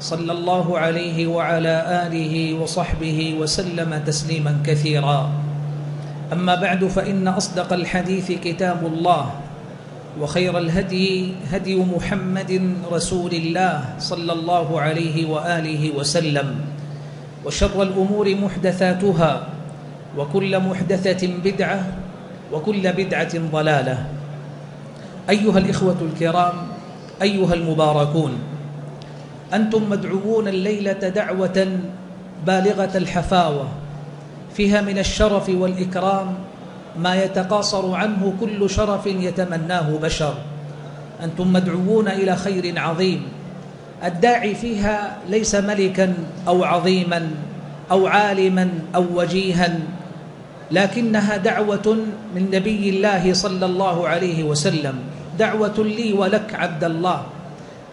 صلى الله عليه وعلى آله وصحبه وسلم تسليما كثيرا. أما بعد فإن أصدق الحديث كتاب الله وخير الهدي هدي محمد رسول الله صلى الله عليه وآله وسلم وشر الأمور محدثاتها وكل محدثة بدعة وكل بدعة ضلالة. أيها الإخوة الكرام أيها المباركون أنتم مدعوون الليلة دعوة بالغة الحفاوة فيها من الشرف والإكرام ما يتقاصر عنه كل شرف يتمناه بشر. أنتم مدعوون إلى خير عظيم الداعي فيها ليس ملكا أو عظيما أو عالما أو وجيها لكنها دعوة من نبي الله صلى الله عليه وسلم. دعوة لي ولك عبد الله.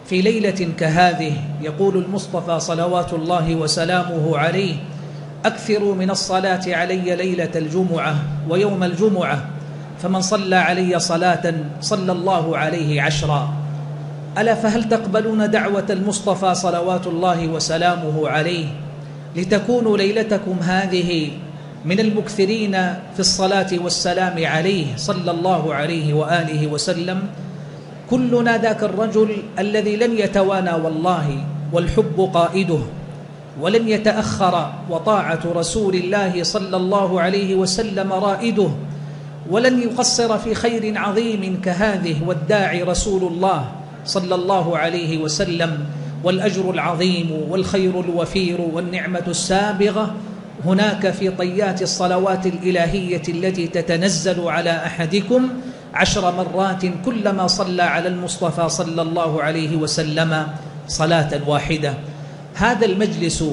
في ليلة كهذه يقول المصطفى صلوات الله وسلامه عليه أكثروا من الصلاة علي ليلة الجمعة ويوم الجمعة فمن صلى علي صلاة صلى الله عليه عشرا. ألا فهل تقبلون دعوة المصطفى صلوات الله وسلامه عليه؟ لتكونوا ليلتكم هذه من المكثرين في الصلاة والسلام عليه صلى الله عليه وآله وسلم كلنا ذاك الرجل الذي لن يتوانى والله والحب قائده ولن يتأخر وطاعة رسول الله صلى الله عليه وسلم رائده ولن يقصر في خير عظيم كهذه والداعي رسول الله صلى الله عليه وسلم. والأجر العظيم والخير الوفير والنعمة السابغة هناك في طيات الصلوات الإلهية التي تتنزل على أحدكم عشر مرات كلما صلى على المصطفى صلى الله عليه وسلم صلاة واحدة. هذا المجلس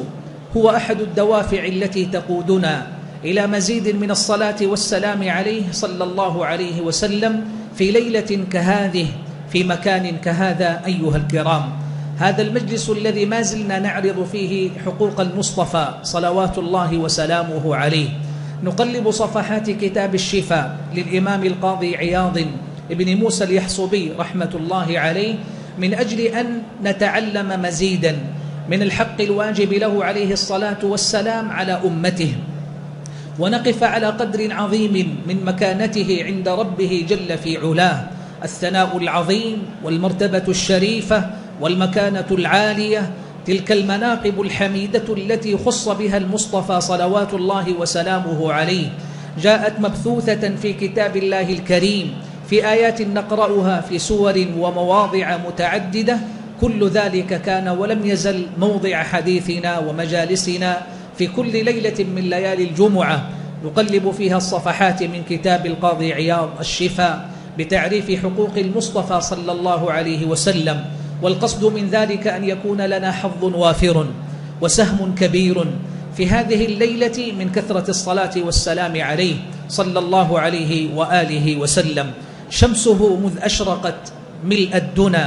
هو أحد الدوافع التي تقودنا إلى مزيد من الصلاة والسلام عليه صلى الله عليه وسلم في ليلة كهذه في مكان كهذا أيها الكرام. هذا المجلس الذي ما زلنا نعرض فيه حقوق المصطفى صلوات الله وسلامه عليه. نقلب صفحات كتاب الشفاء للإمام القاضي عياض ابن موسى اليحصبي رحمة الله عليه من أجل أن نتعلم مزيدا من الحق الواجب له عليه الصلاة والسلام على أمته. ونقف على قدر عظيم من مكانته عند ربه جل في علاه الثناء العظيم والمرتبة الشريفة والمكانة العالية تلك المناقب الحميدة التي خص بها المصطفى صلوات الله وسلامه عليه جاءت مبثوثة في كتاب الله الكريم في آيات نقرأها في سور ومواضع متعددة كل ذلك كان ولم يزل موضع حديثنا ومجالسنا في كل ليلة من ليالي الجمعة. نقلب فيها الصفحات من كتاب القاضي عياض الشفاء بتعريف حقوق المصطفى صلى الله عليه وسلم. والقصد من ذلك أن يكون لنا حظ وافر وسهم كبير في هذه الليلة من كثرة الصلاة والسلام عليه صلى الله عليه وآله وسلم. شمسه مذ أشرقت ملء الدنا.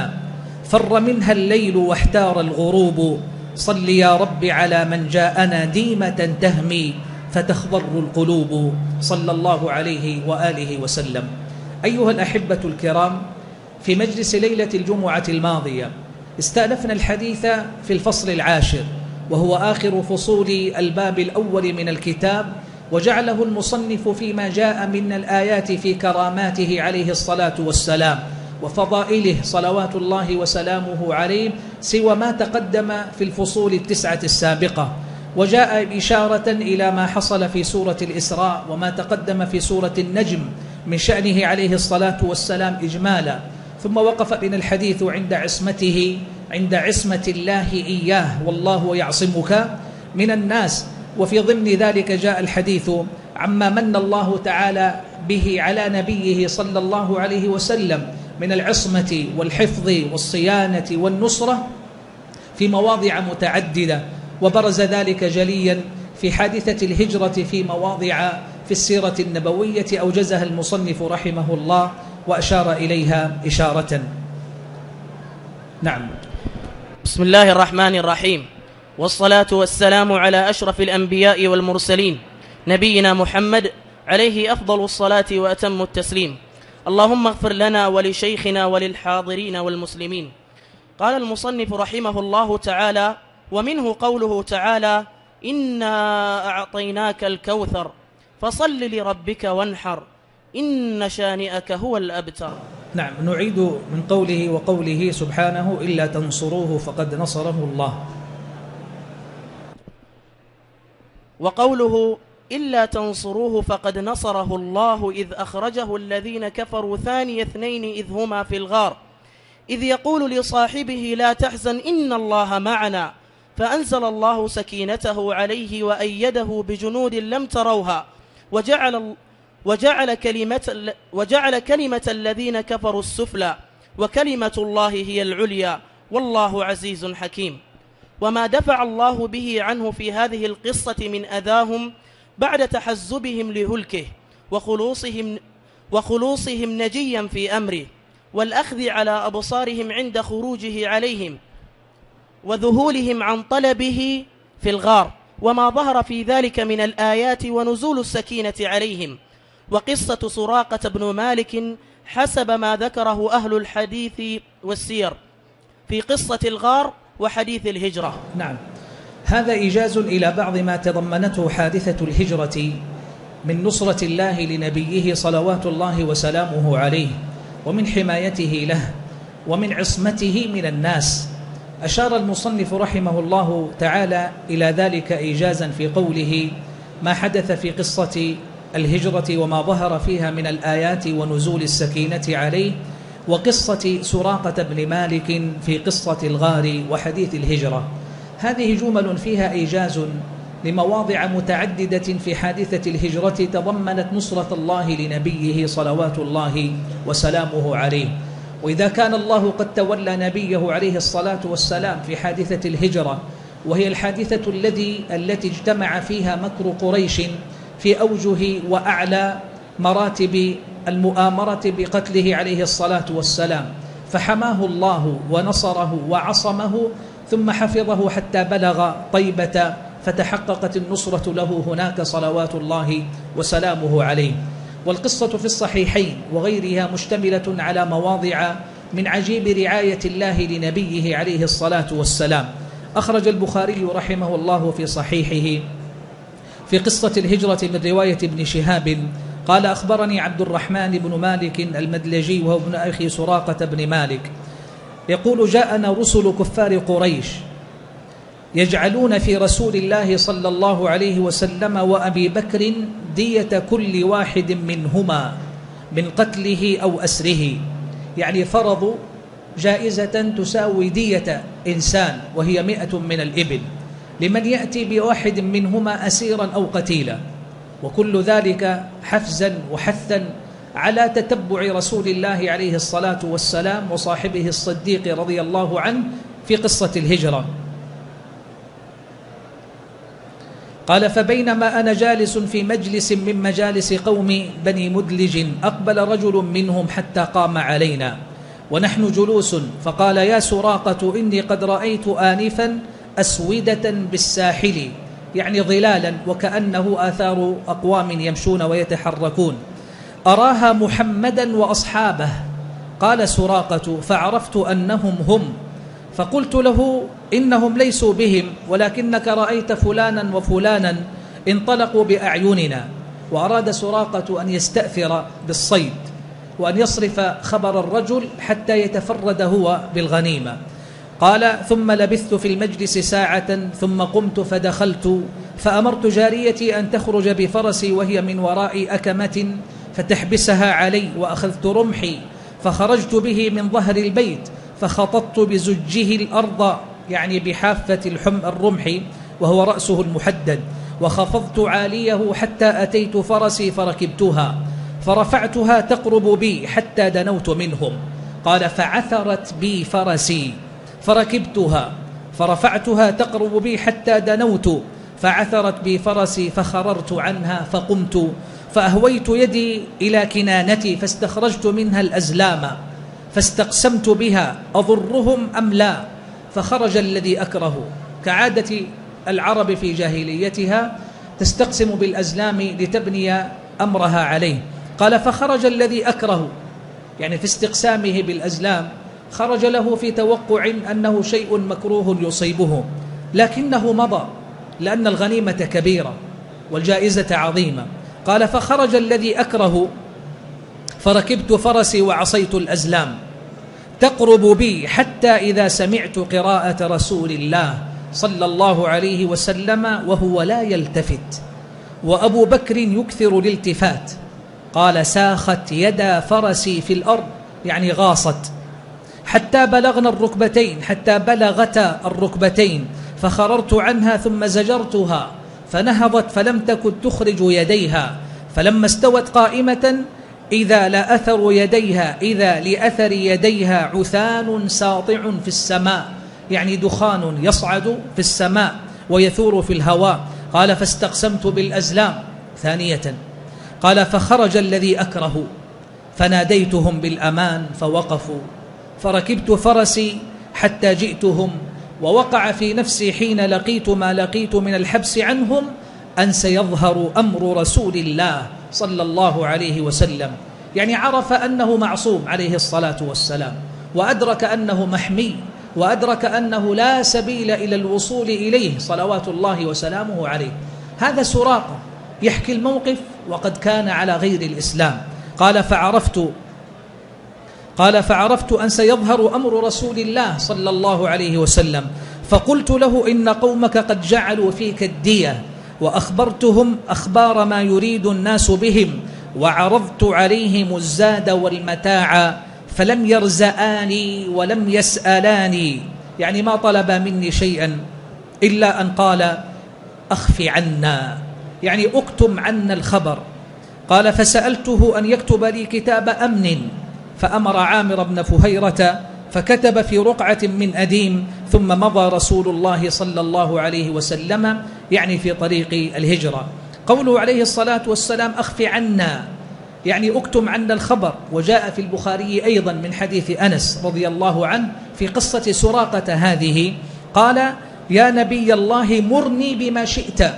فر منها الليل واحتار الغروب. صل يا رب على من جاءنا ديمة تهمي فتخضر القلوب. صلى الله عليه وآله وسلم. أيها الأحبة الكرام في مجلس ليلة الجمعة الماضية استأنفنا الحديث في الفصل العاشر وهو آخر فصول الباب الأول من الكتاب وجعله المصنف فيما جاء من الآيات في كراماته عليه الصلاة والسلام وفضائله صلوات الله وسلامه عليه سوى ما تقدم في الفصول التسعة السابقة. وجاء إشارة إلى ما حصل في سورة الإسراء وما تقدم في سورة النجم من شأنه عليه الصلاة والسلام إجمالا. ثم وقف بنا الحديث عند عصمته عند عصمة الله إياه. والله يعصمك من الناس. وفي ضمن ذلك جاء الحديث عما من الله تعالى به على نبيه صلى الله عليه وسلم من العصمة والحفظ والصيانة والنصرة في مواضع متعددة. وبرز ذلك جليا في حادثة الهجرة في مواضع في السيرة النبوية أوجزها المصنف رحمه الله. وأشار إليها إشارة. نعم. بسم الله الرحمن الرحيم. والصلاة والسلام على أشرف الأنبياء والمرسلين نبينا محمد عليه أفضل الصلاة وأتم التسليم. اللهم اغفر لنا ولشيخنا وللحاضرين والمسلمين. قال المصنف رحمه الله تعالى ومنه قوله تعالى إنا أعطيناك الكوثر فصل لربك وانحر إن شانئك هو الأبتر. نعم نعيد من قوله وقوله سبحانه إلا تنصروه فقد نصره الله. وقوله إلا تنصروه فقد نصره الله إذ أخرجه الذين كفروا ثاني اثنين إذ هما في الغار. إذ يقول لصاحبه لا تحزن إن الله معنا. فأنزل الله سكينته عليه وأيده بجنود لم تروها وجعل وجعل كلمة وجعل كلمة الذين كفروا السفلى وكلمة الله هي العليا والله عزيز حكيم. وما دفع الله به عنه في هذه القصة من أذاهم بعد تحزبهم لهلكه وخلوصهم وخلوصهم نجيا في أمره والأخذ على أبصارهم عند خروجه عليهم وذهولهم عن طلبه في الغار وما ظهر في ذلك من الآيات ونزول السكينة عليهم. وقصة سراقة بن مالك حسب ما ذكره أهل الحديث والسير في قصة الغار وحديث الهجرة. نعم. هذا إيجاز إلى بعض ما تضمنته حادثة الهجرة من نصرة الله لنبيه صلوات الله وسلامه عليه ومن حمايته له ومن عصمته من الناس. أشار المصنف رحمه الله تعالى إلى ذلك إيجازا في قوله ما حدث في قصة الهجرة وما ظهر فيها من الآيات ونزول السكينة عليه وقصة سراقة بن مالك في قصة الغار وحديث الهجرة. هذه جمل فيها إيجاز لمواضع متعددة في حادثة الهجرة تضمنت نصرة الله لنبيه صلوات الله وسلامه عليه. وإذا كان الله قد تولى نبيه عليه الصلاة والسلام في حادثة الهجرة وهي الحادثة الذي التي اجتمع فيها مكر قريش في أوجه وأعلى مراتب المؤامرة بقتله عليه الصلاة والسلام. فحماه الله ونصره وعصمه ثم حفظه حتى بلغ طيبة فتحققت النصرة له هناك صلوات الله وسلامه عليه. والقصة في الصحيحين وغيرها مشتملة على مواضع من عجيب رعاية الله لنبيه عليه الصلاة والسلام. أخرج البخاري رحمه الله في صحيحه في قصة الهجرة من رواية ابن شهاب قال أخبرني عبد الرحمن بن مالك المدلجي وهو ابن أخي سراقة بن مالك. يقول جاءنا رسل كفار قريش يجعلون في رسول الله صلى الله عليه وسلم وأبي بكر دية كل واحد منهما من قتله أو أسره. يعني فرضوا جائزة تساوي دية إنسان وهي مئة من الإبل. لمن يأتي بواحد منهما أسيرا أو قتيلا. وكل ذلك حفزا وحثا على تتبع رسول الله عليه الصلاة والسلام وصاحبه الصديق رضي الله عنه في قصة الهجرة. قال فبينما أنا جالس في مجلس من مجالس قوم بني مدلج أقبل رجل منهم حتى قام علينا ونحن جلوس فقال يا سراقة إني قد رأيت آنفا أسودة بالساحل يعني ظلالا وكأنه آثار أقوام يمشون ويتحركون. أراها محمدا وأصحابه. قال سراقة فعرفت أنهم هم. فقلت له إنهم ليسوا بهم ولكنك رأيت فلانا وفلانا انطلقوا بأعيننا. وأراد سراقة أن يستأثر بالصيد وأن يصرف خبر الرجل حتى يتفرد هو بالغنيمة. قال ثم لبثت في المجلس ساعة ثم قمت فدخلت فأمرت جاريتي أن تخرج بفرسي وهي من وراء أكمة فتحبسها علي وأخذت رمحي فخرجت به من ظهر البيت فخططت بزجه الأرض يعني بحافة الحم الرمح وهو رأسه المحدد وخفضت عاليه حتى أتيت فرسي فركبتها فرفعتها تقرب بي حتى دنوت منهم قال فعثرت بي فرسي. فركبتها فرفعتها تقرب بي حتى دنوت فعثرت بي فرسي فخررت عنها فقمت فأهويت يدي إلى كنانتي فاستخرجت منها الأزلام فاستقسمت بها أضرهم أم لا فخرج الذي أكره. كعادة العرب في جاهليتها تستقسم بالأزلام لتبني أمرها عليه. قال فخرج الذي أكره يعني في استقسامه بالأزلام خرج له في توقع أنه شيء مكروه يصيبه لكنه مضى لأن الغنيمة كبيرة والجائزة عظيمة. قال فخرج الذي أكره فركبت فرسي وعصيت الأزلام. تقرب بي حتى إذا سمعت قراءة رسول الله صلى الله عليه وسلم وهو لا يلتفت. وأبو بكر يكثر الالتفات. قال ساخت يدا فرسي في الأرض يعني غاصت. حتى بلغنا الركبتين حتى بلغتا الركبتين فخررت عنها ثم زجرتها فنهضت فلم تكن تخرج يديها فلما استوت قائمة إذا لأثر يديها إذا لأثر يديها عثان ساطع في السماء يعني دخان يصعد في السماء ويثور في الهواء. قال فاستقسمت بالأزلام ثانية. قال فخرج الذي أكره فناديتهم بالأمان فوقفوا. فركبت فرسي حتى جئتهم ووقع في نفسي حين لقيت ما لقيت من الحبس عنهم أن سيظهر أمر رسول الله صلى الله عليه وسلم. يعني عرف أنه معصوم عليه الصلاة والسلام وأدرك أنه محمي وأدرك أنه لا سبيل إلى الوصول إليه صلوات الله وسلامه عليه. هذا سراقة يحكي الموقف وقد كان على غير الإسلام. قال فعرفت قال فعرفت أن سيظهر أمر رسول الله صلى الله عليه وسلم. فقلت له إن قومك قد جعلوا فيك الدية. وأخبرتهم أخبار ما يريد الناس بهم. وعرضت عليهم الزاد والمتاع. فلم يرزآني ولم يسألاني. يعني ما طلب مني شيئا إلا أن قال أخف عنا. يعني أكتم عنا الخبر. قال فسألته أن يكتب لي كتاب أمن. فأمر عامر بن فهيرة فكتب في رقعة من أديم ثم مضى رسول الله صلى الله عليه وسلم يعني في طريق الهجرة. قوله عليه الصلاة والسلام أخف عنا. يعني أكتم عنا الخبر. وجاء في البخاري أيضا من حديث أنس رضي الله عنه في قصة سراقة هذه. قال يا نبي الله مرني بما شئت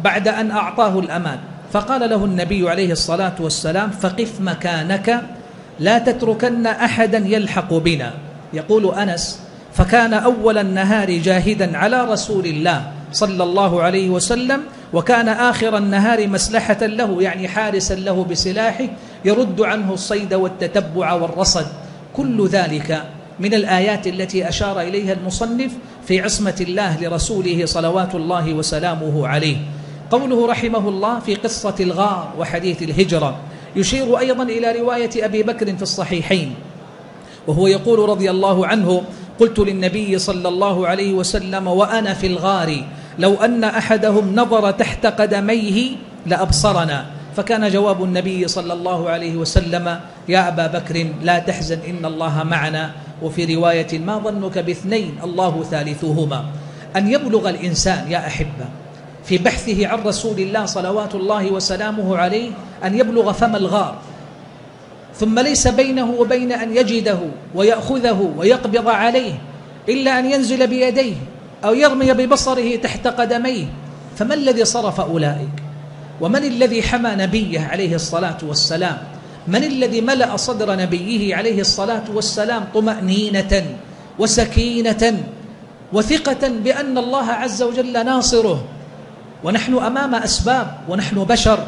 بعد أن أعطاه الأمان. فقال له النبي عليه الصلاة والسلام فقف مكانك لا تتركن أحدا يلحق بنا. يقول أنس فكان أول النهار جاهدا على رسول الله صلى الله عليه وسلم وكان آخر النهار مسلحة له يعني حارسا له بسلاحه يرد عنه الصيد والتتبع والرصد. كل ذلك من الآيات التي أشار إليها المصنف في عصمة الله لرسوله صلوات الله وسلامه عليه. قوله رحمه الله في قصة الغار وحديث الهجرة يشير أيضا إلى رواية أبي بكر في الصحيحين وهو يقول رضي الله عنه قلت للنبي صلى الله عليه وسلم وأنا في الغار لو أن أحدهم نظر تحت قدميه لأبصرنا. فكان جواب النبي صلى الله عليه وسلم يا أبا بكر لا تحزن إن الله معنا. وفي رواية ما ظنك باثنين الله ثالثهما. أن يبلغ الإنسان يا أحبة في بحثه عن رسول الله صلوات الله وسلامه عليه أن يبلغ فم الغار. ثم ليس بينه وبين أن يجده ويأخذه ويقبض عليه إلا أن ينزل بيديه أو يرمي ببصره تحت قدميه. فما الذي صرف أولئك؟ ومن الذي حمى نبيه عليه الصلاة والسلام؟ من الذي ملأ صدر نبيه عليه الصلاة والسلام طمأنينة وسكينة وثقة بأن الله عز وجل ناصره؟ ونحن أمام أسباب ونحن بشر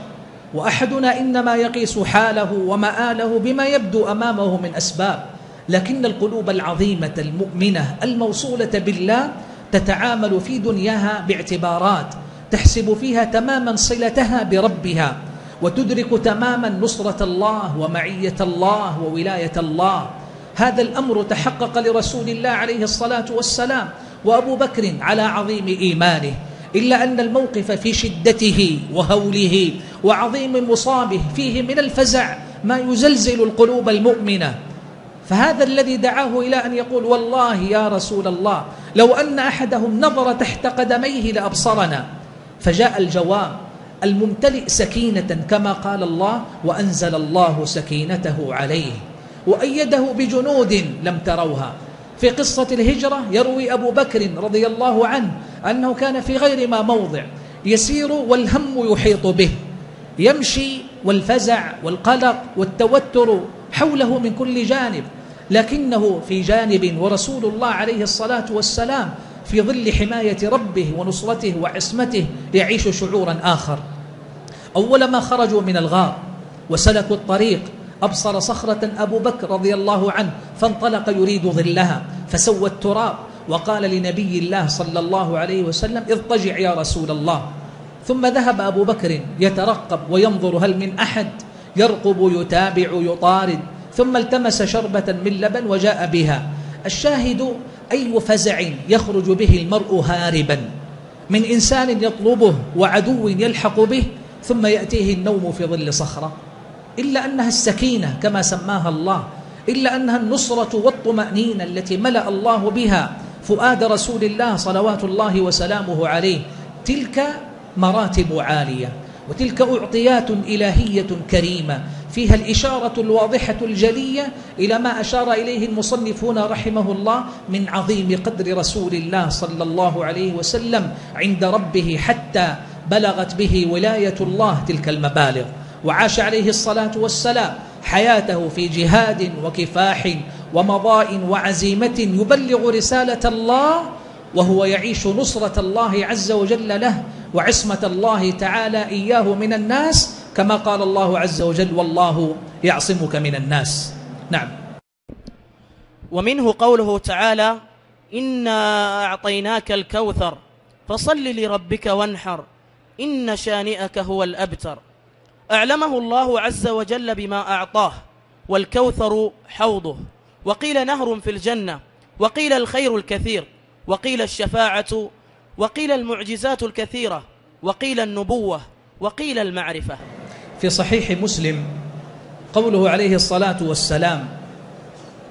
وأحدنا إنما يقيس حاله ومآله بما يبدو أمامه من أسباب. لكن القلوب العظيمة المؤمنة الموصولة بالله تتعامل في دنياها باعتبارات تحسب فيها تماما صلتها بربها وتدرك تماما نصرة الله ومعية الله وولاية الله. هذا الأمر تحقق لرسول الله عليه الصلاة والسلام وأبو بكر على عظيم إيمانه. إلا أن الموقف في شدته وهوله وعظيم مصابه فيه من الفزع ما يزلزل القلوب المؤمنة. فهذا الذي دعاه إلى أن يقول والله يا رسول الله لو أن أحدهم نظر تحت قدميه لأبصرنا. فجاء الجواب الممتلئ سكينة كما قال الله وأنزل الله سكينته عليه وأيده بجنود لم تروها. في قصة الهجرة يروي أبو بكر رضي الله عنه أنه كان في غير ما موضع يسير والهم يحيط به يمشي والفزع والقلق والتوتر حوله من كل جانب لكنه في جانب ورسول الله عليه الصلاة والسلام في ظل حماية ربه ونصرته وعصمته يعيش شعورا آخر. أول ما خرجوا من الغار وسلكوا الطريق أبصر صخرة أبو بكر رضي الله عنه فانطلق يريد ظلها فسوى التراب وقال لنبي الله صلى الله عليه وسلم اضطجع يا رسول الله. ثم ذهب أبو بكر يترقب وينظر هل من أحد يرقب يتابع يطارد ثم التمس شربة من لبن وجاء بها. الشاهد أي فزع يخرج به المرء هاربا من إنسان يطلبه وعدو يلحق به ثم يأتيه النوم في ظل صخرة. إلا أنها السكينة كما سماها الله إلا أنها النصرة والطمأنينة التي ملأ الله بها فؤاد رسول الله صلوات الله وسلامه عليه تلك مراتب عالية وتلك أعطيات إلهية كريمة فيها الإشارة الواضحة الجلية إلى ما أشار إليه المصنفون رحمه الله من عظيم قدر رسول الله صلى الله عليه وسلم عند ربه حتى بلغت به ولاية الله تلك المبالغ. وعاش عليه الصلاة والسلام. حياته في جهاد وكفاح ومضاء وعزيمة يبلغ رسالة الله وهو يعيش نصرة الله عز وجل له وعصمة الله تعالى إياه من الناس كما قال الله عز وجل والله يعصمك من الناس نعم. ومنه قوله تعالى إنا أعطيناك الكوثر فصل لربك وانحر إن شانئك هو الأبتر أعلمه الله عز وجل بما أعطاه والكوثر حوضه وقيل نهر في الجنة وقيل الخير الكثير وقيل الشفاعة وقيل المعجزات الكثيرة وقيل النبوة وقيل المعرفة. في صحيح مسلم قوله عليه الصلاة والسلام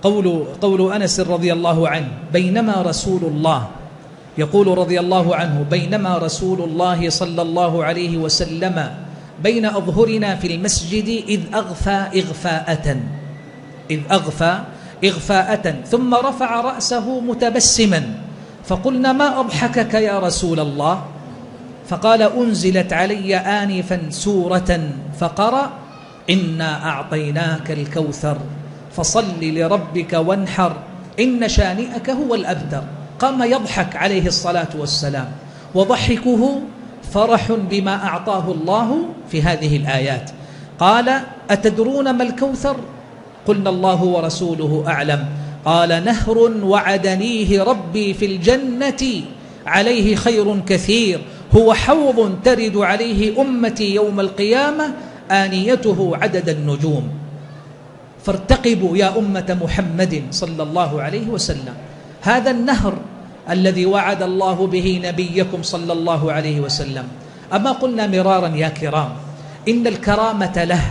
قول, قول أنس رضي الله عنه بينما رسول الله يقول رضي الله عنه بينما رسول الله صلى الله عليه وسلم بين أظهرنا في المسجد إذ أغفى إغفاءة. إذ أغفى إغفاءة. ثم رفع رأسه متبسما. فقلنا ما أضحكك يا رسول الله؟ فقال أنزلت علي آنفا سورة فقرأ إنا أعطيناك الكوثر فصل لربك وانحر إن شانئك هو الأبتر. قام يضحك عليه الصلاة والسلام وضحكه فرح بما أعطاه الله في هذه الآيات. قال أتدرون ما الكوثر؟ قلنا الله ورسوله أعلم. قال نهر وعدنيه ربي في الجنة عليه خير كثير. هو حوض ترد عليه أمتي يوم القيامة آنيته عدد النجوم. فارتقبوا يا أمة محمد صلى الله عليه وسلم. هذا النهر الذي وعد الله به نبيكم صلى الله عليه وسلم. أما قلنا مرارا يا كرام إن الكرامة له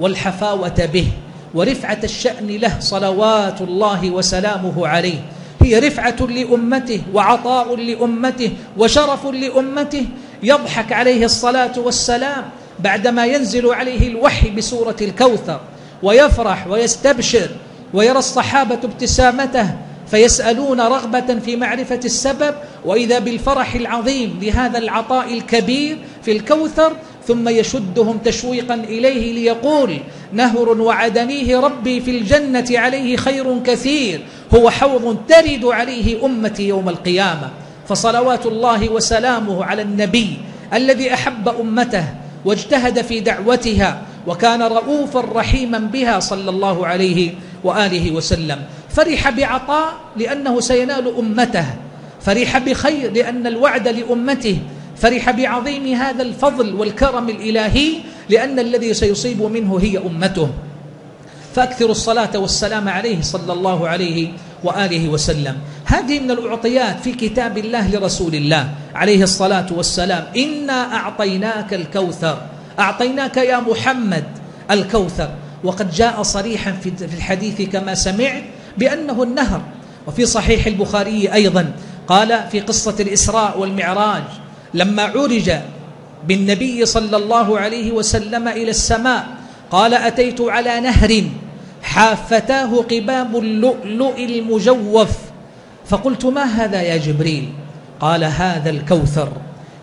والحفاوة به ورفعة الشأن له صلوات الله وسلامه عليه هي رفعة لأمته وعطاء لأمته وشرف لأمته يضحك عليه الصلاة والسلام بعدما ينزل عليه الوحي بسورة الكوثر ويفرح ويستبشر ويرى الصحابة ابتسامته فيسألون رغبة في معرفة السبب وإذا بالفرح العظيم لهذا العطاء الكبير في الكوثر ثم يشدهم تشويقا إليه ليقول نهر وعدنيه ربي في الجنة عليه خير كثير هو حوض ترد عليه أمتي يوم القيامة. فصلوات الله وسلامه على النبي الذي أحب أمته واجتهد في دعوتها وكان رؤوفا رحيما بها صلى الله عليه وآله وسلم. فرح بعطاء لأنه سينال أمته. فرح بخير لأن الوعد لأمته. فرح بعظيم هذا الفضل والكرم الإلهي لأن الذي سيصيب منه هي أمته. فأكثر الصلاة والسلام عليه صلى الله عليه وآله وسلم. هذه من الأعطيات في كتاب الله لرسول الله عليه الصلاة والسلام. إنا أعطيناك الكوثر. أعطيناك يا محمد الكوثر. وقد جاء صريحا في الحديث كما سمعت بأنه النهر. وفي صحيح البخاري أيضا قال في قصة الإسراء والمعراج لما عرج بالنبي صلى الله عليه وسلم إلى السماء قال أتيت على نهر حافتاه قباب اللؤلؤ المجوف. فقلت ما هذا يا جبريل؟ قال هذا الكوثر.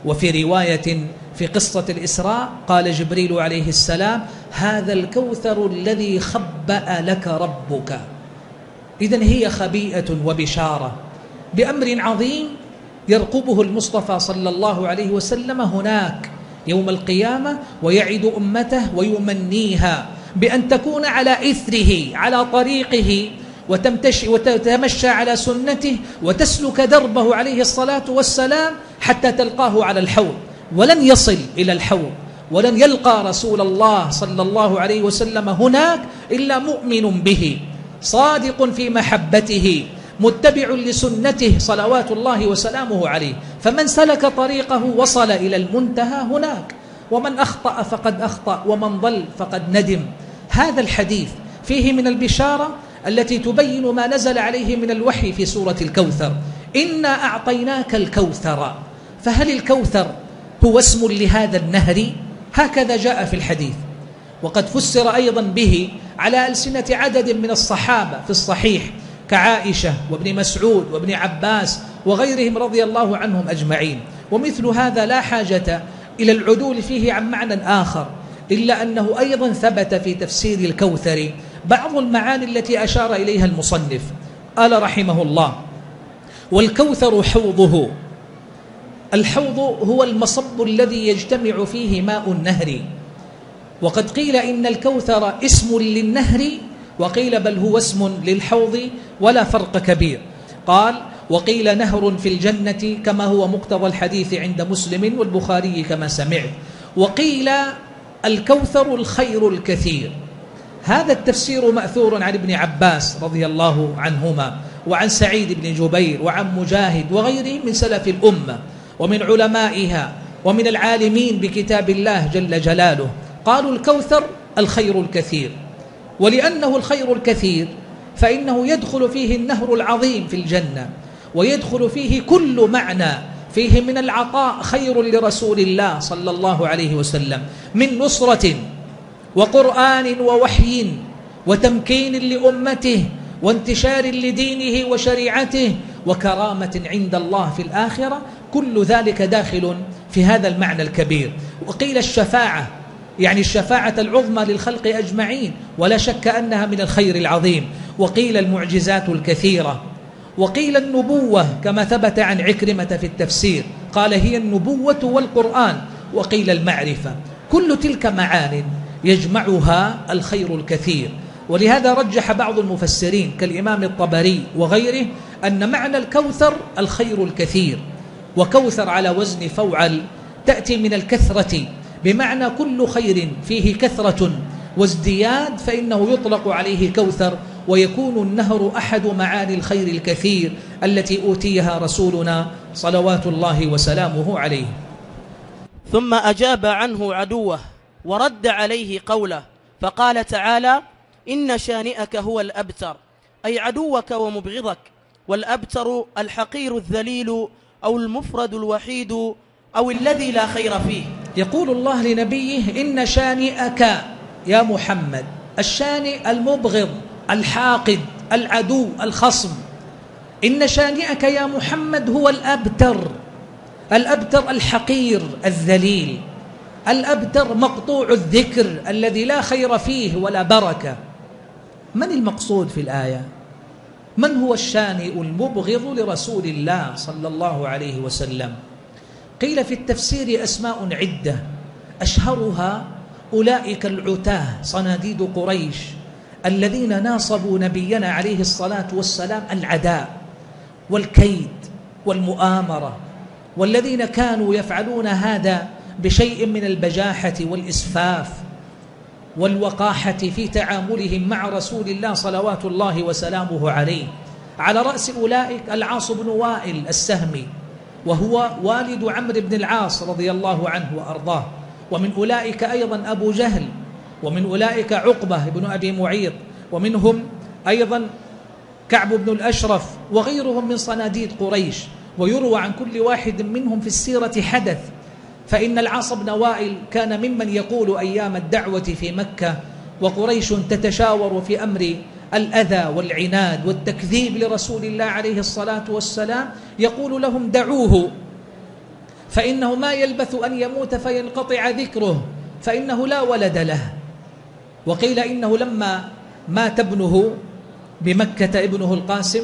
وفي رواية في قصة الإسراء قال جبريل عليه السلام هذا الكوثر الذي خبأ لك ربك. إذا هي خبيئة وبشارة بأمر عظيم يرقبه المصطفى صلى الله عليه وسلم هناك يوم القيامة ويعد أمته ويمنيها بأن تكون على إثره على طريقه وتتمشى على سنته وتسلك دربه عليه الصلاة والسلام حتى تلقاه على الحوض ولن يصل إلى الحوض ولن يلقى رسول الله صلى الله عليه وسلم هناك إلا مؤمن به. صادق في محبته متبع لسنته صلوات الله وسلامه عليه. فمن سلك طريقه وصل إلى المنتهى هناك. ومن أخطأ فقد أخطأ ومن ضل فقد ندم. هذا الحديث فيه من البشارة التي تبين ما نزل عليه من الوحي في سورة الكوثر. إنا أعطيناك الكوثر. فهل الكوثر هو اسم لهذا النهر؟ هكذا جاء في الحديث. وقد فسر أيضا به على ألسنة عدد من الصحابة في الصحيح كعائشة وابن مسعود وابن عباس وغيرهم رضي الله عنهم أجمعين. ومثل هذا لا حاجة إلى العدول فيه عن معنى آخر إلا أنه أيضا ثبت في تفسير الكوثر بعض المعاني التي أشار إليها المصنف. قال رحمه الله والكوثر حوضه الحوض هو المصب الذي يجتمع فيه ماء النهر. وقد قيل إن الكوثر اسم للنهر وقيل بل هو اسم للحوض ولا فرق كبير. قال وقيل نهر في الجنة كما هو مقتضى الحديث عند مسلم والبخاري كما سمعت. وقيل الكوثر الخير الكثير. هذا التفسير مأثور عن ابن عباس رضي الله عنهما وعن سعيد بن جبير وعن مجاهد وغيره من سلف الأمة ومن علمائها ومن العالمين بكتاب الله جل جلاله. قالوا الكوثر الخير الكثير ولأنه الخير الكثير فإنه يدخل فيه النهر العظيم في الجنة ويدخل فيه كل معنى فيه من العطاء خير لرسول الله صلى الله عليه وسلم من نصرة وقرآن ووحي وتمكين لأمته وانتشار لدينه وشريعته وكرامة عند الله في الآخرة كل ذلك داخل في هذا المعنى الكبير. وقيل الشفاعة يعني الشفاعة العظمى للخلق أجمعين ولا شك أنها من الخير العظيم. وقيل المعجزات الكثيرة. وقيل النبوة كما ثبت عن عكرمة في التفسير. قال هي النبوة والقرآن. وقيل المعرفة. كل تلك معان يجمعها الخير الكثير. ولهذا رجح بعض المفسرين كالإمام الطبري وغيره أن معنى الكوثر الخير الكثير. وكوثر على وزن فوعل تأتي من الكثرة بمعنى كل خير فيه كثرة وازدياد فإنه يطلق عليه كوثر ويكون النهر أحد معاني الخير الكثير التي أوتيها رسولنا صلوات الله وسلامه عليه. ثم أجاب عنه عدوه ورد عليه قوله فقال تعالى إن شانئك هو الأبتر أي عدوك ومبغضك والأبتر الحقير الذليل أو المفرد الوحيد أو الذي لا خير فيه. يقول الله لنبيه إن شانئك يا محمد الشانئ المبغض الحاقد العدو الخصم. إن شانئك يا محمد هو الأبتر الأبتر الحقير الذليل. الأبتر مقطوع الذكر الذي لا خير فيه ولا بركة. من المقصود في الآية؟ من هو الشانئ المبغض لرسول الله صلى الله عليه وسلم؟ قيل في التفسير أسماء عدة أشهرها أولئك العتاه صناديد قريش الذين ناصبوا نبينا عليه الصلاة والسلام العداء والكيد والمؤامرة والذين كانوا يفعلون هذا بشيء من البجاحة والإسفاف والوقاحة في تعاملهم مع رسول الله صلوات الله وسلامه عليه. على رأس أولئك العاص بن وائل السهمي وهو والد عمرو بن العاص رضي الله عنه وأرضاه. ومن أولئك أيضا أبو جهل ومن أولئك عقبة بن أبي معيط ومنهم أيضا كعب بن الأشرف وغيرهم من صناديد قريش. ويروى عن كل واحد منهم في السيرة حدث. فإن العاص بن وائل كان ممن يقول أيام الدعوة في مكة وقريش تتشاور في أمر الأذى والعناد والتكذيب لرسول الله عليه الصلاة والسلام يقول لهم دعوه فإنه ما يلبث أن يموت فينقطع ذكره فإنه لا ولد له. وقيل إنه لما مات ابنه بمكة ابنه القاسم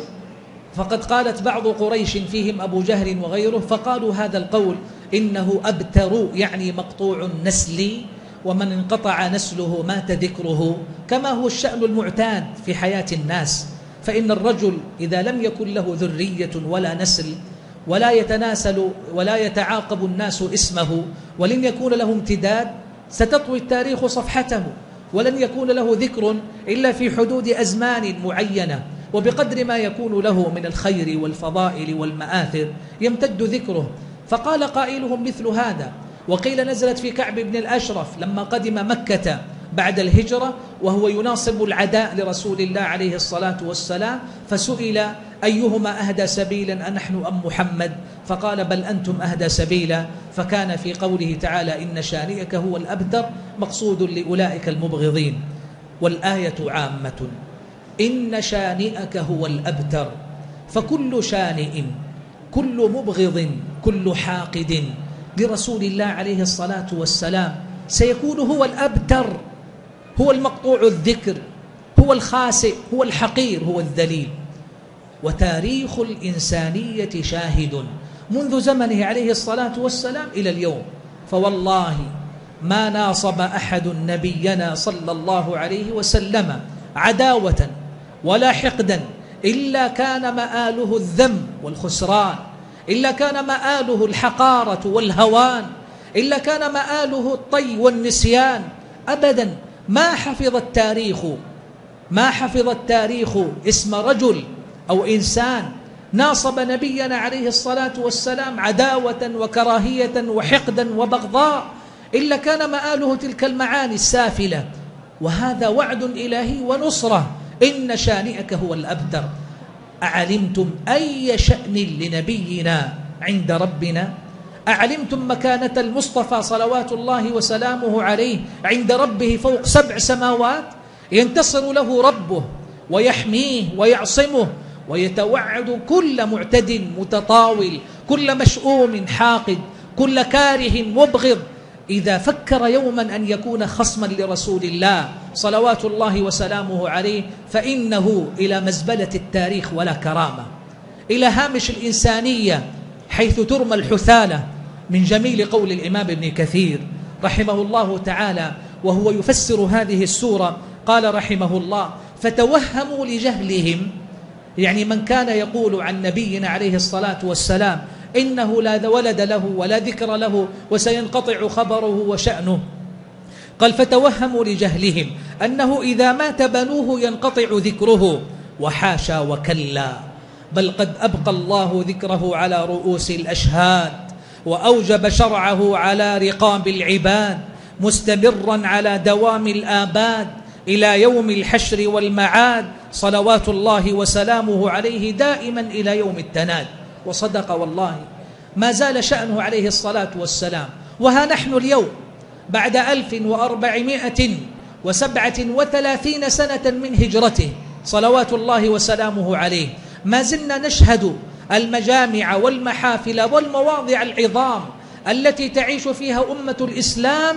فقد قالت بعض قريش فيهم أبو جهل وغيره فقالوا هذا القول إنه أبتر يعني مقطوع النسل ومن انقطع نسله مات ذكره كما هو الشأن المعتاد في حياة الناس. فإن الرجل إذا لم يكن له ذرية ولا نسل ولا يتناسل ولا يتعاقب الناس اسمه ولن يكون له امتداد ستطوي التاريخ صفحته. ولن يكون له ذكر إلا في حدود أزمان معينة. وبقدر ما يكون له من الخير والفضائل والمآثر يمتد ذكره. فقال قائلهم مثل هذا وقيل نزلت في كعب بن الأشرف لما قدم مكة بعد الهجرة وهو يناصب العداء لرسول الله عليه الصلاة والسلام فسئل أيهما أهدى سبيلا أنحن أم محمد؟ فقال بل أنتم أهدى سبيلا. فكان في قوله تعالى إن شانئك هو الأبتر مقصود لأولئك المبغضين. والآية عامة إن شانئك هو الأبتر. فكل شانئ كل مبغض كل حاقد لرسول الله عليه الصلاة والسلام. سيكون هو الأبتر هو المقطوع الذكر هو الخاسئ هو الحقير هو الذليل. وتاريخ الإنسانية شاهد. منذ زمنه عليه الصلاة والسلام إلى اليوم. فوالله ما ناصب أحد نبينا صلى الله عليه وسلم عداوة ولا حقدا إلا كان مآله الذم والخسران. إلا كان مآله الحقارة والهوان إلا كان مآله الطي والنسيان. أبدا ما حفظ التاريخ ما حفظ التاريخ اسم رجل أو إنسان ناصب نبينا عليه الصلاة والسلام عداوة وكراهية وحقدا وبغضاء إلا كان مآله تلك المعاني السافلة. وهذا وعد إلهي ونصرة إن شانئك هو الأبتر. أعلمتم أي شأن لنبينا عند ربنا؟ أعلمتم مكانة المصطفى صلوات الله وسلامه عليه عند ربه فوق سبع سماوات؟ ينتصر له ربه ويحميه ويعصمه ويتوعد كل معتد متطاول كل مشؤوم حاقد كل كاره مبغض إذا فكر يوما أن يكون خصما لرسول الله صلوات الله وسلامه عليه فإنه إلى مزبلة التاريخ ولا كرامة. إلى هامش الإنسانية حيث ترمى الحثالة من جميل قول الإمام ابن كثير رحمه الله تعالى وهو يفسر هذه السورة. قال رحمه الله فتوهموا لجهلهم يعني من كان يقول عن نبينا عليه الصلاة والسلام إنه لا ولد له ولا ذكر له وسينقطع خبره وشأنه. قال فتوهموا لجهلهم أنه إذا مات بنوه ينقطع ذكره وحاشا وكلا بل قد أبقى الله ذكره على رؤوس الأشهاد وأوجب شرعه على رقاب العباد مستمرا على دوام الآباد إلى يوم الحشر والمعاد صلوات الله وسلامه عليه دائما إلى يوم التناد. وصدق والله. ما زال شأنه عليه الصلاة والسلام. وها نحن اليوم بعد ألف وأربعمائة وسبعة وثلاثين سنة من هجرته صلوات الله وسلامه عليه ما زلنا نشهد المجامع والمحافل والمواضع العظام التي تعيش فيها أمة الإسلام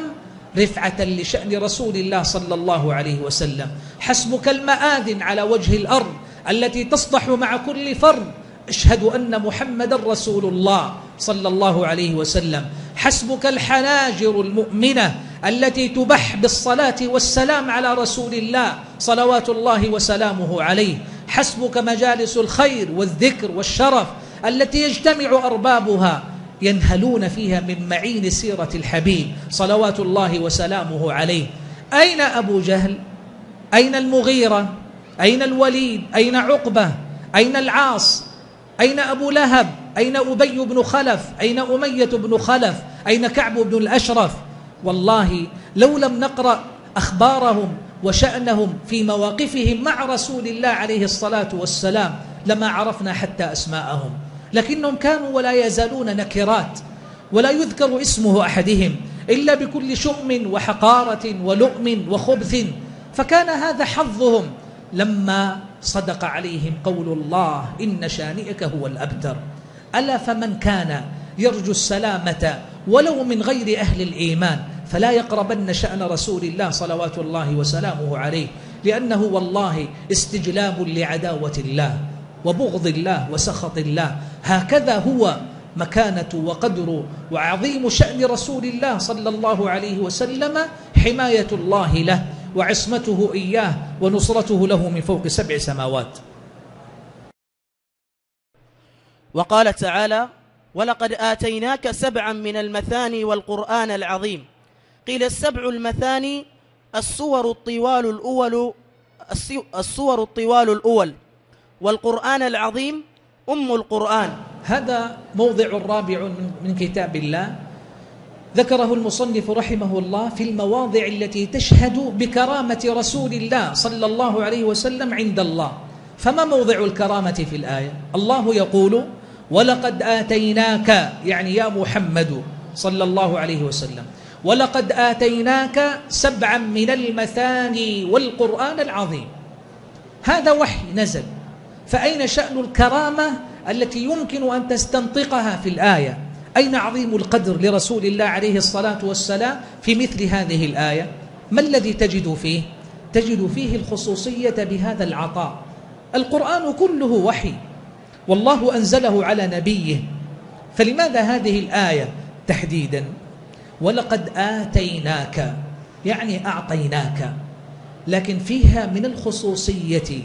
رفعة لشأن رسول الله صلى الله عليه وسلم. حسبك المآذن على وجه الأرض التي تصدح مع كل فرد أشهد أن محمد رسول الله صلى الله عليه وسلم. حسبك الحناجر المؤمنة التي تبح بالصلاة والسلام على رسول الله صلوات الله وسلامه عليه. حسبك مجالس الخير والذكر والشرف التي يجتمع أربابها ينهلون فيها من معين سيرة الحبيب صلوات الله وسلامه عليه. أين أبو جهل؟ أين المغيرة؟ أين الوليد؟ أين عقبة؟ أين العاص؟ أين أبو لهب؟ أين أبي بن خلف؟ أين أمية بن خلف؟ أين كعب بن الأشرف؟ والله لو لم نقرأ أخبارهم وشأنهم في مواقفهم مع رسول الله عليه الصلاة والسلام لما عرفنا حتى أسماءهم. لكنهم كانوا ولا يزالون نكرات ولا يذكر اسمه أحدهم إلا بكل شؤم وحقارة ولؤم وخبث. فكان هذا حظهم لما صدق عليهم قول الله إن شانئك هو الأبتر. ألا فمن كان يرجو السلامة ولو من غير أهل الإيمان فلا يقربن شأن رسول الله صلوات الله وسلامه عليه لأنه والله استجلاب لعداوة الله وبغض الله وسخط الله. هكذا هو مكانة وقدر وعظيم شأن رسول الله صلى الله عليه وسلم حماية الله له. وعصمته إياه ونصرته له من فوق سبع سماوات. وقال تعالى ولقد آتيناك سبعا من المثاني والقرآن العظيم. قيل السبع المثاني الصور الطوال الأول الصور الطوال الأول والقرآن العظيم أم القرآن. هذا موضع رابع من كتاب الله. ذكره المصنف رحمه الله في المواضع التي تشهد بكرامة رسول الله صلى الله عليه وسلم عند الله. فما موضع الكرامة في الآية؟ الله يقول ولقد آتيناك يعني يا محمد صلى الله عليه وسلم. ولقد آتيناك سبعا من المثاني والقرآن العظيم هذا وحي نزل. فأين شأن الكرامة التي يمكن أن تستنطقها في الآية؟ أين عظيم القدر لرسول الله عليه الصلاة والسلام في مثل هذه الآية؟ ما الذي تجد فيه؟ تجد فيه الخصوصية بهذا العطاء. القرآن كله وحي والله أنزله على نبيه. فلماذا هذه الآية تحديدا؟ ولقد آتيناك يعني أعطيناك لكن فيها من الخصوصية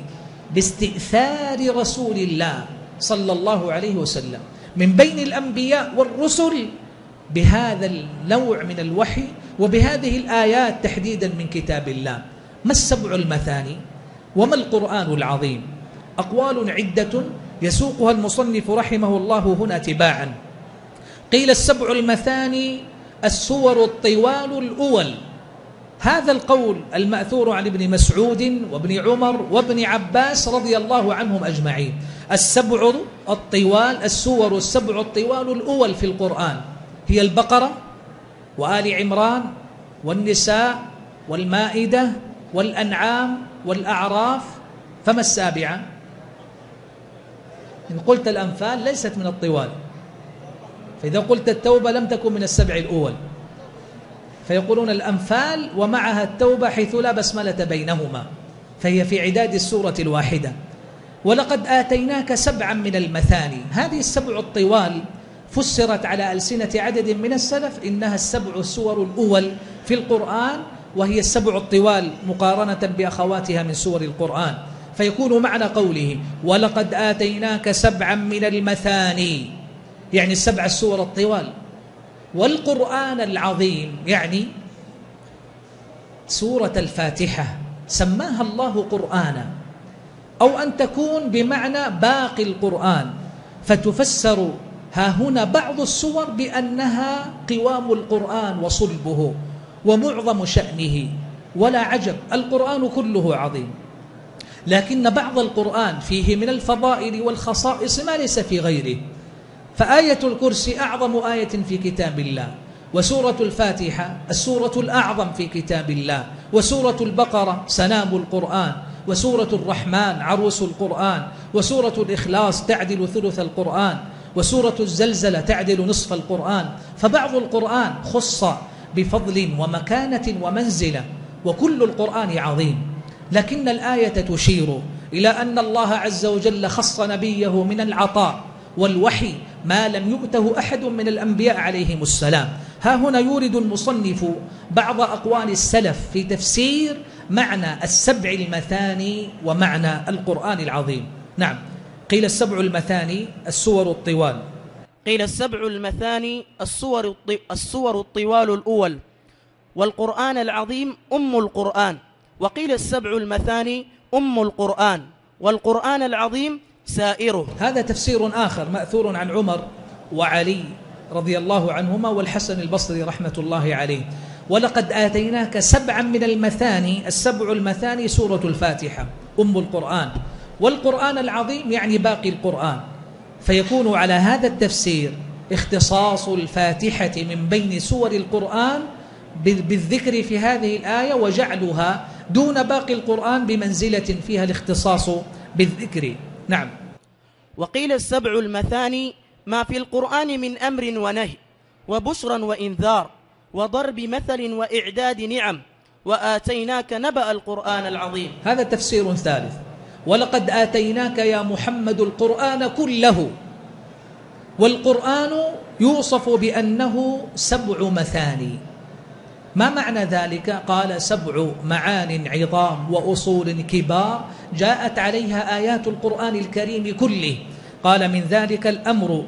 باستئثار رسول الله صلى الله عليه وسلم. من بين الأنبياء والرسل بهذا النوع من الوحي وبهذه الآيات تحديدا من كتاب الله. ما السبع المثاني؟ وما القرآن العظيم؟ أقوال عدة يسوقها المصنف رحمه الله هنا تباعا. قيل السبع المثاني السور الطوال الأول. هذا القول المأثور عن ابن مسعود وابن عمر وابن عباس رضي الله عنهم أجمعين. السبع الطوال السور السبع الطوال الأول في القرآن. هي البقرة وآل عمران والنساء والمائدة والأنعام والأعراف. فما السابعة؟ إن قلت الأنفال ليست من الطوال. فإذا قلت التوبة لم تكن من السبع الأول. فيقولون الأنفال ومعها التوبة حيث لا بسملة بينهما. فهي في عداد السورة الواحدة. ولقد آتيناك سبعا من المثاني. هذه السبع الطوال فسرت على ألسنة عدد من السلف إنها السبع السور الأول في القرآن وهي السبع الطوال مقارنة بأخواتها من سور القرآن. فيكون معنى قوله ولقد آتيناك سبعا من المثاني يعني السبع السور الطوال. والقرآن العظيم يعني سورة الفاتحة سماها الله قرآنا. أو أن تكون بمعنى باقي القرآن. فتفسر ها هنا بعض السور بأنها قوام القرآن وصلبه ومعظم شأنه. ولا عجب القرآن كله عظيم. لكن بعض القرآن فيه من الفضائل والخصائص ما ليس في غيره. فآية الكرسي أعظم آية في كتاب الله. وسورة الفاتحة السورة الأعظم في كتاب الله. وسورة البقرة سنام القرآن. وسورة الرحمن عروس القرآن وسورة الإخلاص تعدل ثلث القرآن وسورة الزلزلة تعدل نصف القرآن. فبعض القرآن خص بفضل ومكانة ومنزلة وكل القرآن عظيم. لكن الآية تشير إلى أن الله عز وجل خص نبيه من العطاء والوحي ما لم يؤته أحد من الأنبياء عليهم السلام. ها هنا يورد المصنف بعض أقوال السلف في تفسير معنى السبع المثاني ومعنى القرآن العظيم. نعم. قيل السبع المثاني السور الطوال. قيل السبع المثاني السور, السور الطوال الأول. والقرآن العظيم أم القرآن. وقيل السبع المثاني أم القرآن. والقرآن العظيم سائره. هذا تفسير آخر مأثور عن عمر وعلي رضي الله عنهما والحسن البصري رحمة الله عليه. ولقد آتيناك سبعا من المثاني السبع المثاني سورة الفاتحة أم القرآن. والقرآن العظيم يعني باقي القرآن. فيكون على هذا التفسير اختصاص الفاتحة من بين سور القرآن بالذكر في هذه الآية وجعلها دون باقي القرآن بمنزلة فيها الاختصاص بالذكر. نعم. وقيل السبع المثاني ما في القرآن من أمر ونهي وبشرا وإنذار. وضرب مثل وإعداد نعم وآتيناك نبأ القرآن العظيم. هذا تفسير ثالث. ولقد آتيناك يا محمد القرآن كله. والقرآن يوصف بأنه سبع مثاني. ما معنى ذلك؟ قال سبع معان عظام وأصول كبار. جاءت عليها آيات القرآن الكريم كله. قال من ذلك الأمر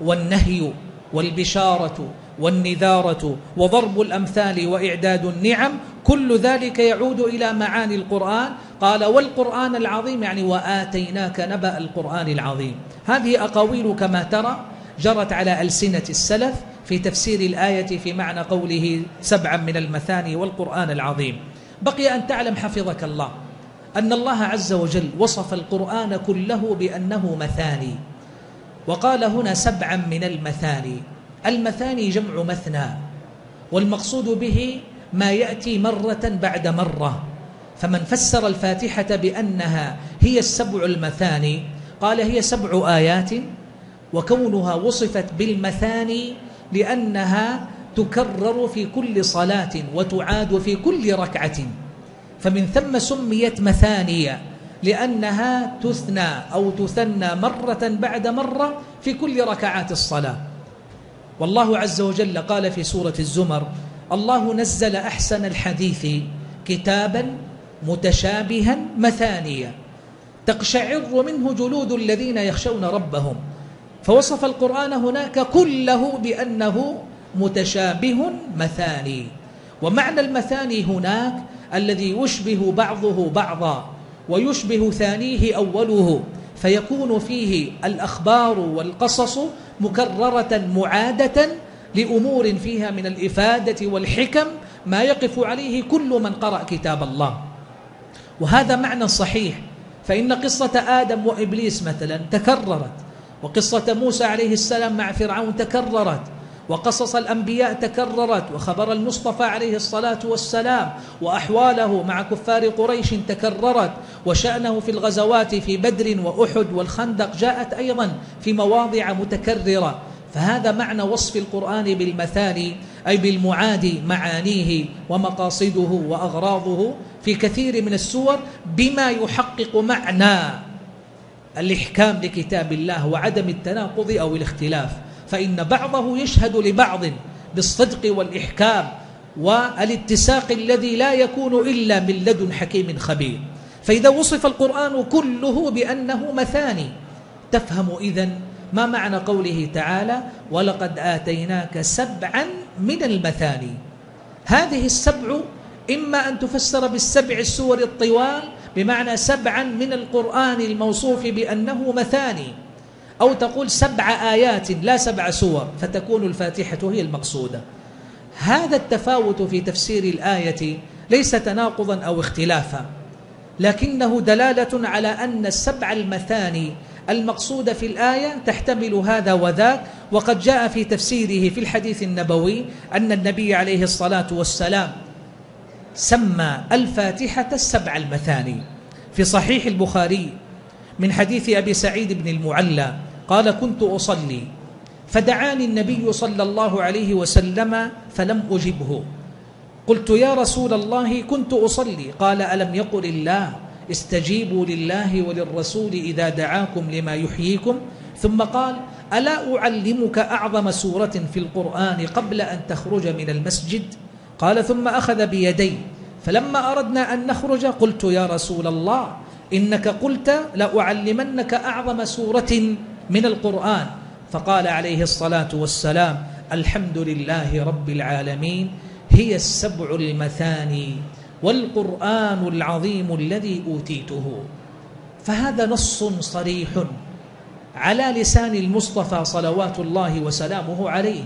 والنهي والبشارة والنذارة وضرب الأمثال وإعداد النعم كل ذلك يعود إلى معاني القرآن. قال والقرآن العظيم يعني وآتيناك نبأ القرآن العظيم هذه أقاويل كما ترى جرت على ألسنة السلف في تفسير الآية في معنى قوله سبعا من المثاني والقرآن العظيم بقي أن تعلم حفظك الله أن الله عز وجل وصف القرآن كله بأنه مثاني. وقال هنا سبعا من المثاني. المثاني جمع مثنى والمقصود به ما يأتي مرة بعد مرة. فمن فسر الفاتحة بأنها هي السبع المثاني قال هي سبع آيات وكونها وصفت بالمثاني لأنها تكرر في كل صلاة وتعاد في كل ركعة. فمن ثم سميت مثانية لأنها تثنى أو تثنى مرة بعد مرة في كل ركعات الصلاة. والله عز وجل قال في سورة الزمر الله نزل أحسن الحديث كتابا متشابها مثانيا تقشعر منه جلود الذين يخشون ربهم. فوصف القرآن هناك كله بأنه متشابه مثاني. ومعنى المثاني هناك الذي يشبه بعضه بعضا. ويشبه ثانية أوله فيكون فيه الأخبار والقصص مكررة معادة لأمور فيها من الإفادة والحكم ما يقف عليه كل من قرأ كتاب الله. وهذا معنى صحيح فإن قصة آدم وإبليس مثلا تكررت وقصة موسى عليه السلام مع فرعون تكررت وقصص الأنبياء تكررت وخبر المصطفى عليه الصلاة والسلام وأحواله مع كفار قريش تكررت وشأنه في الغزوات في بدر وأحد والخندق جاءت أيضا في مواضع متكررة. فهذا معنى وصف القرآن بالمثاني أي بالمعادي معانيه ومقاصده وأغراضه في كثير من السور بما يحقق معنى الإحكام لكتاب الله وعدم التناقض أو الاختلاف. فإن بعضه يشهد لبعض بالصدق والإحكام والاتساق الذي لا يكون إلا من لدن حكيم خبير. فإذا وصف القرآن كله بأنه مثاني تفهم إذن ما معنى قوله تعالى ولقد آتيناك سبعا من المثاني هذه السبع إما أن تفسر بالسبع السور الطوال بمعنى سبعا من القرآن الموصوف بأنه مثاني أو تقول سبع آيات لا سبع سور فتكون الفاتحة هي المقصودة. هذا التفاوت في تفسير الآية ليس تناقضا أو اختلافا لكنه دلالة على أن السبع المثاني المقصود في الآية تحتمل هذا وذاك. وقد جاء في تفسيره في الحديث النبوي أن النبي عليه الصلاة والسلام سمى الفاتحة السبع المثاني. في صحيح البخاري من حديث أبي سعيد بن المعلى قال كنت أصلي فدعاني النبي صلى الله عليه وسلم فلم أجبه. قلت يا رسول الله كنت أصلي. قال ألم يقل الله استجيبوا لله وللرسول إذا دعاكم لما يحييكم؟ ثم قال ألا أعلمك أعظم سورة في القرآن قبل أن تخرج من المسجد؟ قال ثم أخذ بيدي فلما أردنا أن نخرج قلت يا رسول الله إنك قلت لأعلمنك أعظم سورة من القرآن. فقال عليه الصلاة والسلام الحمد لله رب العالمين هي السبع المثاني والقرآن العظيم الذي أوتيته. فهذا نص صريح على لسان المصطفى صلوات الله وسلامه عليه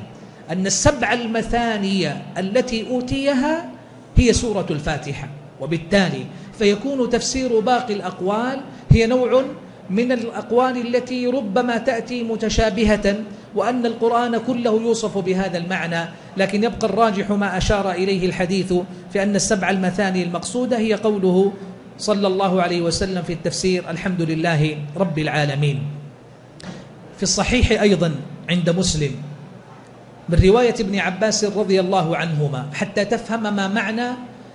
أن السبع المثاني التي أوتيها هي سورة الفاتحة. وبالتالي فيكون تفسير باقي الأقوال هي نوع من الأقوال التي ربما تأتي متشابهة وأن القرآن كله يوصف بهذا المعنى لكن يبقى الراجح ما أشار إليه الحديث في أن السبع المثاني المقصودة هي قوله صلى الله عليه وسلم في التفسير الحمد لله رب العالمين. في الصحيح أيضا عند مسلم من رواية ابن عباس رضي الله عنهما حتى تفهم ما معنى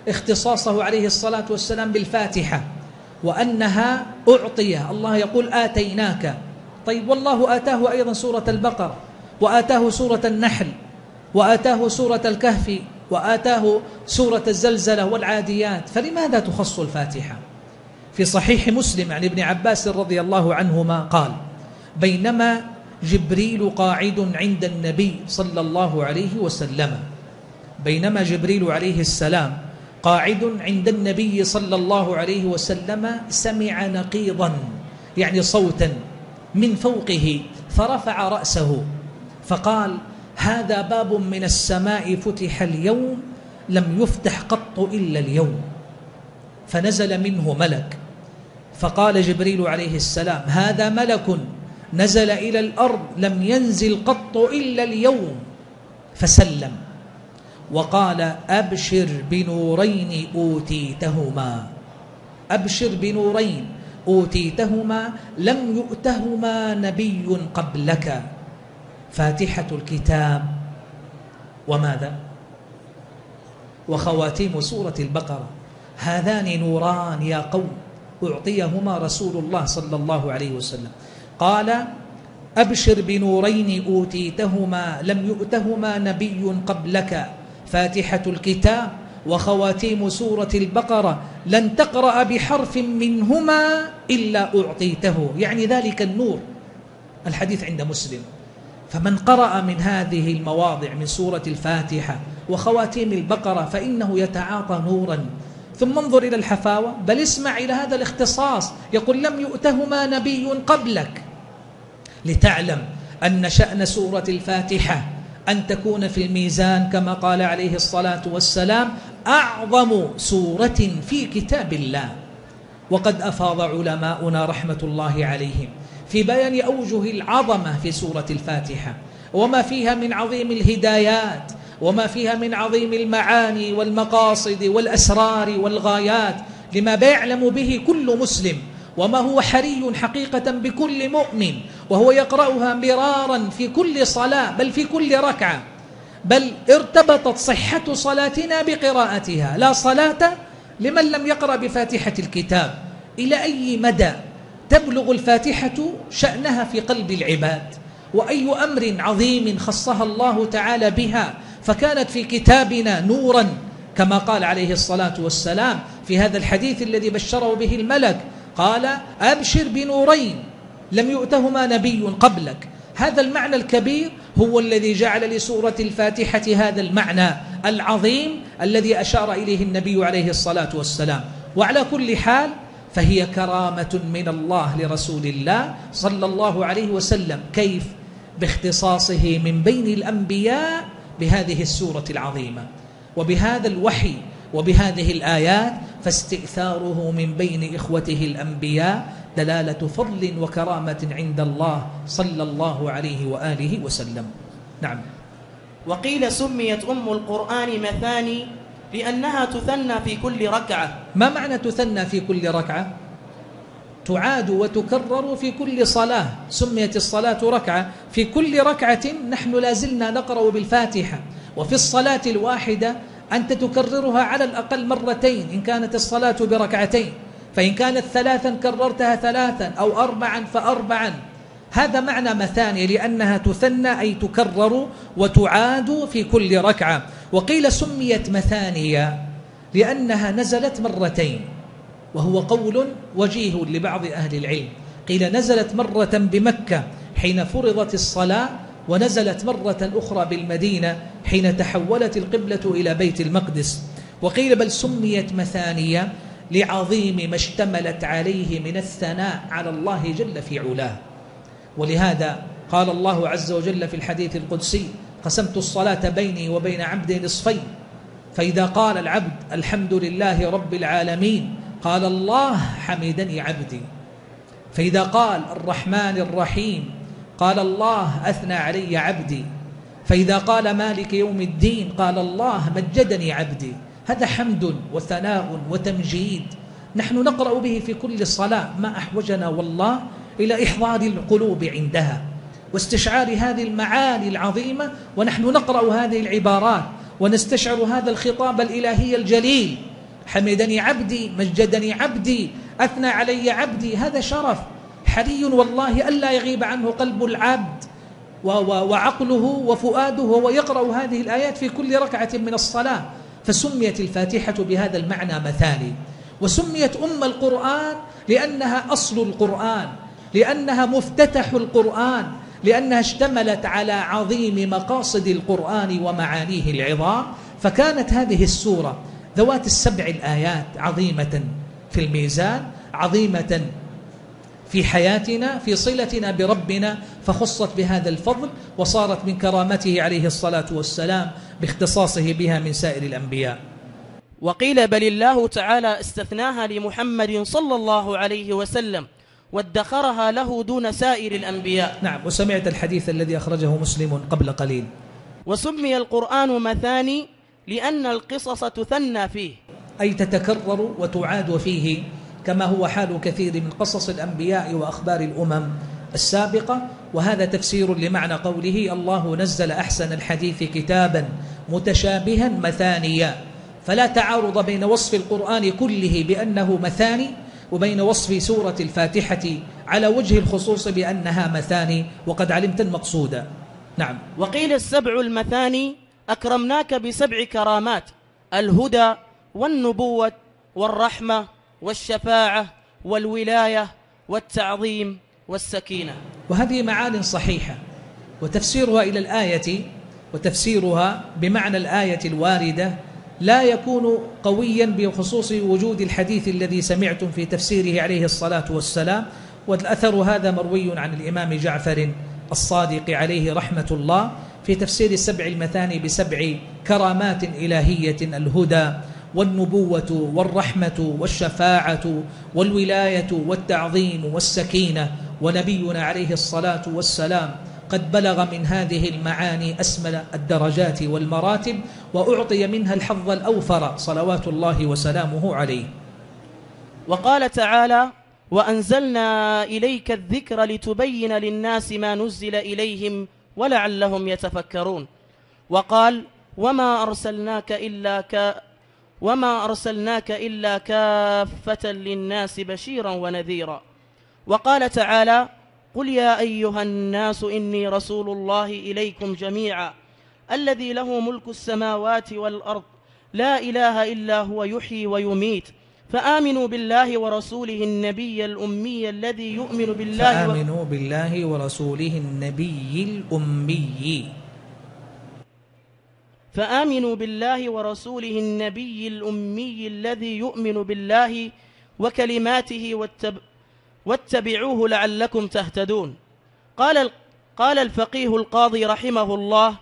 اختصاصه عليه الصلاة والسلام بالفاتحة وأنها أعطية. الله يقول آتيناك. طيب والله آتاه أيضا سورة البقرة وآتاه سورة النحل وآتاه سورة الكهف وآتاه سورة الزلزلة والعاديات. فلماذا تخص الفاتحة؟ في صحيح مسلم عن ابن عباس رضي الله عنهما قال بينما جبريل قاعد عند النبي صلى الله عليه وسلم بينما جبريل عليه السلام قاعد عند النبي صلى الله عليه وسلم سمع نقيضا يعني صوتا من فوقه فرفع رأسه فقال هذا باب من السماء فتح اليوم لم يفتح قط إلا اليوم. فنزل منه ملك. فقال جبريل عليه السلام هذا ملك نزل إلى الأرض لم ينزل قط إلا اليوم. فسلم. وقال أبشر بنورين أوتيتهما. أبشر بنورين أوتيتهما لم يؤتهما نبي قبلك. فاتحة الكتاب. وماذا؟ وخواتيم سورة البقرة. هذان نوران يا قوم أعطيهما رسول الله صلى الله عليه وسلم. قال أبشر بنورين أوتيتهما لم يؤتهما نبي قبلك. فاتحة الكتاب وخواتيم سورة البقرة لن تقرأ بحرف منهما إلا أعطيته. يعني ذلك النور الحديث عند مسلم. فمن قرأ من هذه المواضع من سورة الفاتحة وخواتيم البقرة فإنه يتعاطى نورا. ثم انظر إلى الحفاوة. بل اسمع إلى هذا الاختصاص. يقول لم يؤتهما نبي قبلك. لتعلم أن شأن سورة الفاتحة أن تكون في الميزان كما قال عليه الصلاة والسلام أعظم سورة في كتاب الله. وقد أفاض علماؤنا رحمة الله عليهم في بيان أوجه العظمة في سورة الفاتحة. وما فيها من عظيم الهدايات وما فيها من عظيم المعاني والمقاصد والأسرار والغايات لما يعلم به كل مسلم. وما هو حري حقيقة بكل مؤمن. وهو يقرأها مرارا في كل صلاة بل في كل ركعة بل ارتبطت صحة صلاتنا بقراءتها. لا صلاة لمن لم يقرأ بفاتحة الكتاب. إلى أي مدى تبلغ الفاتحة شأنها في قلب العباد؟ وأي أمر عظيم خصها الله تعالى بها فكانت في كتابنا نورا كما قال عليه الصلاة والسلام في هذا الحديث الذي بشره به الملك قال أبشر بنورين. لم يؤتهما نبي قبلك. هذا المعنى الكبير هو الذي جعل لسورة الفاتحة هذا المعنى العظيم الذي أشار إليه النبي عليه الصلاة والسلام. وعلى كل حال فهي كرامة من الله لرسول الله صلى الله عليه وسلم. كيف؟ باختصاصه من بين الأنبياء بهذه السورة العظيمة. وبهذا الوحي وبهذه الآيات فاستئثاره من بين إخوته الأنبياء دلالة فضل وكرامة عند الله صلى الله عليه وآله وسلم. نعم. وقيل سميت أم القرآن مثاني لأنها تثنى في كل ركعة. ما معنى تثنى في كل ركعة؟ تعاد وتكرر في كل صلاة. سميت الصلاة ركعة. في كل ركعة نحن لازلنا نقرأ بالفاتحة. وفي الصلاة الواحدة أنت تكررها على الأقل مرتين إن كانت الصلاة بركعتين. فإن كانت ثلاثا كررتها ثلاثا أو أربعا فأربعا. هذا معنى مثاني لأنها تثنى أي تكرر وتعاد في كل ركعة. وقيل سميت مثانية لأنها نزلت مرتين وهو قول وجيه لبعض أهل العلم. قيل نزلت مرة بمكة حين فرضت الصلاة ونزلت مرة أخرى بالمدينة حين تحولت القبلة إلى بيت المقدس. وقيل بل سميت مثانية لعظيم ما اشتملت عليه من الثناء على الله جل في علاه. ولهذا قال الله عز وجل في الحديث القدسي قسمت الصلاة بيني وبين عبدي نصفين. فإذا قال العبد الحمد لله رب العالمين قال الله حمدني عبدي. فإذا قال الرحمن الرحيم قال الله أثنى علي عبدي. فإذا قال مالك يوم الدين قال الله مجدني عبدي. هذا حمد وثناء وتمجيد. نحن نقرأ به في كل صلاة ما أحوجنا والله إلى إحضار القلوب عندها واستشعار هذه المعاني العظيمة ونحن نقرأ هذه العبارات ونستشعر هذا الخطاب الإلهي الجليل. حمدني عبدي مجدني عبدي أثنى علي عبدي. هذا شرف. حري والله ألا يغيب عنه قلب العبد وعقله وفؤاده وهو يقرأ هذه الآيات في كل ركعة من الصلاة. فسميت الفاتحة بهذا المعنى مثالي. وسميت أم القرآن لأنها أصل القرآن لأنها مفتتح القرآن لأنها اشتملت على عظيم مقاصد القرآن ومعانيه العظام. فكانت هذه السورة ذوات السبع الآيات عظيمة في الميزان عظيمة في حياتنا في صلتنا بربنا فخصت بهذا الفضل وصارت من كرامته عليه الصلاة والسلام باختصاصه بها من سائر الأنبياء. وقيل بل الله تعالى استثناها لمحمد صلى الله عليه وسلم وادخرها له دون سائر الأنبياء. نعم وسمعت الحديث الذي أخرجه مسلم قبل قليل. وسمي القرآن مثاني لأن القصص تثنى فيه. أي تتكرر وتعاد فيه. كما هو حال كثير من قصص الأنبياء وأخبار الأمم السابقة وهذا تفسير لمعنى قوله الله نزل أحسن الحديث كتابا متشابها مثانيا. فلا تعارض بين وصف القرآن كله بأنه مثاني وبين وصف سورة الفاتحة على وجه الخصوص بأنها مثاني وقد علمت المقصود. نعم. وقيل السبع المثاني أكرمناك بسبع كرامات الهدى والنبوة والرحمة والشفاعة والولاية والتعظيم والسكينة. وهذه معان صحيحة وتفسيرها إلى الآية وتفسيرها بمعنى الآية الواردة لا يكون قويا بخصوص وجود الحديث الذي سمعتم في تفسيره عليه الصلاة والسلام والأثر هذا مروي عن الإمام جعفر الصادق عليه رحمة الله في تفسير السبع المثاني بسبع كرامات إلهية الهدى. والنبوة والرحمة والشفاعة والولاية والتعظيم والسكينة ونبينا عليه الصلاة والسلام قد بلغ من هذه المعاني أسمل الدرجات والمراتب وأعطي منها الحظ الأوفر صلوات الله وسلامه عليه. وقال تعالى وأنزلنا إليك الذكر لتبين للناس ما نزل إليهم ولعلهم يتفكرون وقال وما أرسلناك إلا ك وما أرسلناك إلا كافة للناس بشيرا ونذيرا وقال تعالى قل يا أيها الناس إني رسول الله إليكم جميعا الذي له ملك السماوات والأرض لا إله إلا هو يحيي ويميت فآمنوا بالله ورسوله النبي الأمي الذي يؤمن بالله فآمنوا بالله ورسوله النبي الأمي فآمنوا بالله ورسوله النبي الأمي الذي يؤمن بالله وكلماته واتب واتبعوه لعلكم تهتدون. قال قال الفقيه القاضي رحمه الله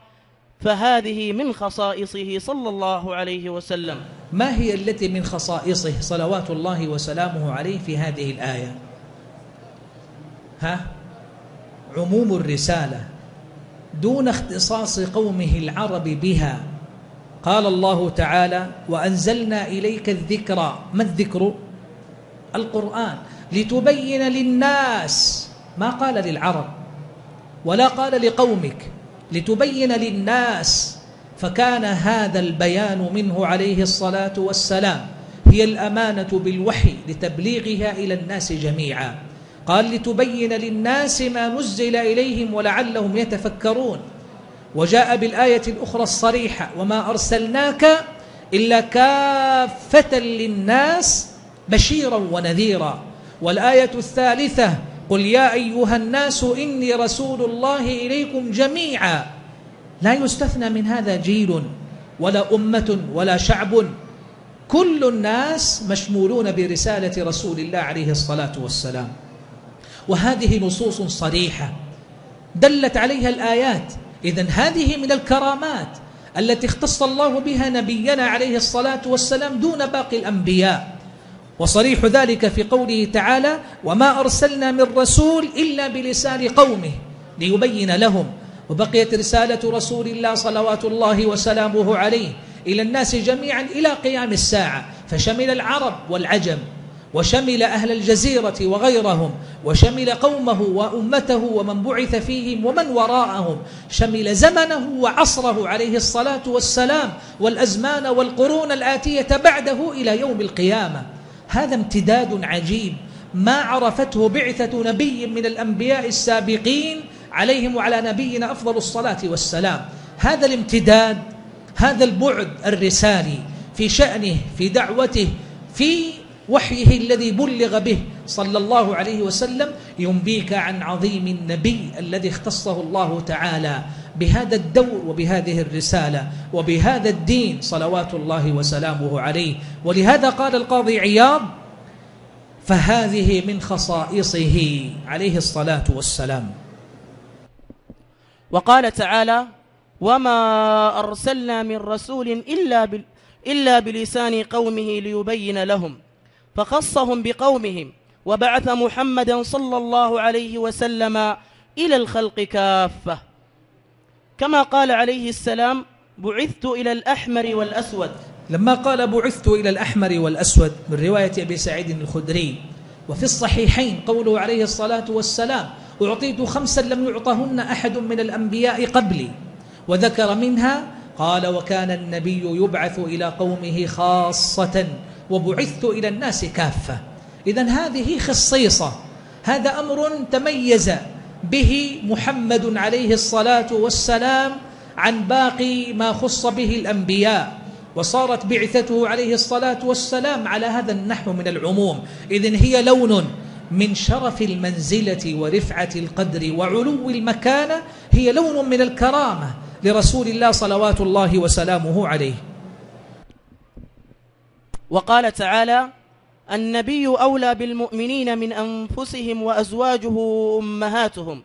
فهذه من خصائصه صلى الله عليه وسلم. ما هي التي من خصائصه صلوات الله وسلامه عليه في هذه الآية؟ ها؟ عموم الرسالة. دون اختصاص قومه العرب بها. قال الله تعالى وأنزلنا إليك الذكر. ما الذكر؟ القرآن. لتبين للناس ما قال للعرب ولا قال لقومك. لتبين للناس فكان هذا البيان منه عليه الصلاة والسلام. هي الأمانة بالوحي لتبليغها إلى الناس جميعا. قال لتبين للناس ما نزل إليهم ولعلهم يتفكرون. وجاء بالآية الأخرى الصريحة وما أرسلناك إلا كافة للناس بشيرا ونذيرا. والآية الثالثة قل يا أيها الناس إني رسول الله إليكم جميعا. لا يستثنى من هذا جيل ولا أمة ولا شعب. كل الناس مشمولون برسالة رسول الله عليه الصلاة والسلام. وهذه نصوص صريحة دلت عليها الآيات. إذا هذه من الكرامات التي اختص الله بها نبينا عليه الصلاة والسلام دون باقي الأنبياء. وصريح ذلك في قوله تعالى وما أرسلنا من رسول إلا بلسان قومه ليبين لهم وبقيت رسالة رسول الله صلوات الله وسلامه عليه إلى الناس جميعا إلى قيام الساعة. فشمل العرب والعجم. وشمل أهل الجزيرة وغيرهم وشمل قومه وأمته ومن بعث فيهم ومن وراءهم شمل زمنه وعصره عليه الصلاة والسلام والأزمان والقرون الآتية بعده إلى يوم القيامة. هذا امتداد عجيب. ما عرفته بعثة نبي من الأنبياء السابقين عليهم وعلى نبينا أفضل الصلاة والسلام. هذا الامتداد هذا البعد الرسالي في شأنه في دعوته في وحيه الذي بلغ به صلى الله عليه وسلم ينبيك عن عظيم النبي الذي اختصه الله تعالى بهذا الدور وبهذه الرسالة وبهذا الدين صلوات الله وسلامه عليه. ولهذا قال القاضي عياض فهذه من خصائصه عليه الصلاة والسلام. وقال تعالى وما أرسلنا من رسول إلا, بل إلا بلسان قومه ليبين لهم. فخصهم بقومهم وبعث محمدا صلى الله عليه وسلم إلى الخلق كافة. كما قال عليه السلام بعثت إلى الأحمر والأسود. لما قال بعثت إلى الأحمر والأسود من رواية أبي سعيد الخدري. وفي الصحيحين قوله عليه الصلاة والسلام أعطيت خمسا لم يعطهن أحد من الأنبياء قبلي وذكر منها قال وكان النبي يبعث إلى قومه خاصة وبعثت إلى الناس كافة. إذا هذه خصيصة. هذا أمر تميز به محمد عليه الصلاة والسلام عن باقي ما خص به الأنبياء. وصارت بعثته عليه الصلاة والسلام على هذا النحو من العموم. إذن هي لون من شرف المنزلة ورفعة القدر وعلو المكانة. هي لون من الكرامة لرسول الله صلوات الله وسلامه عليه. وقال تعالى النبي أولى بالمؤمنين من أنفسهم وأزواجه أمهاتهم.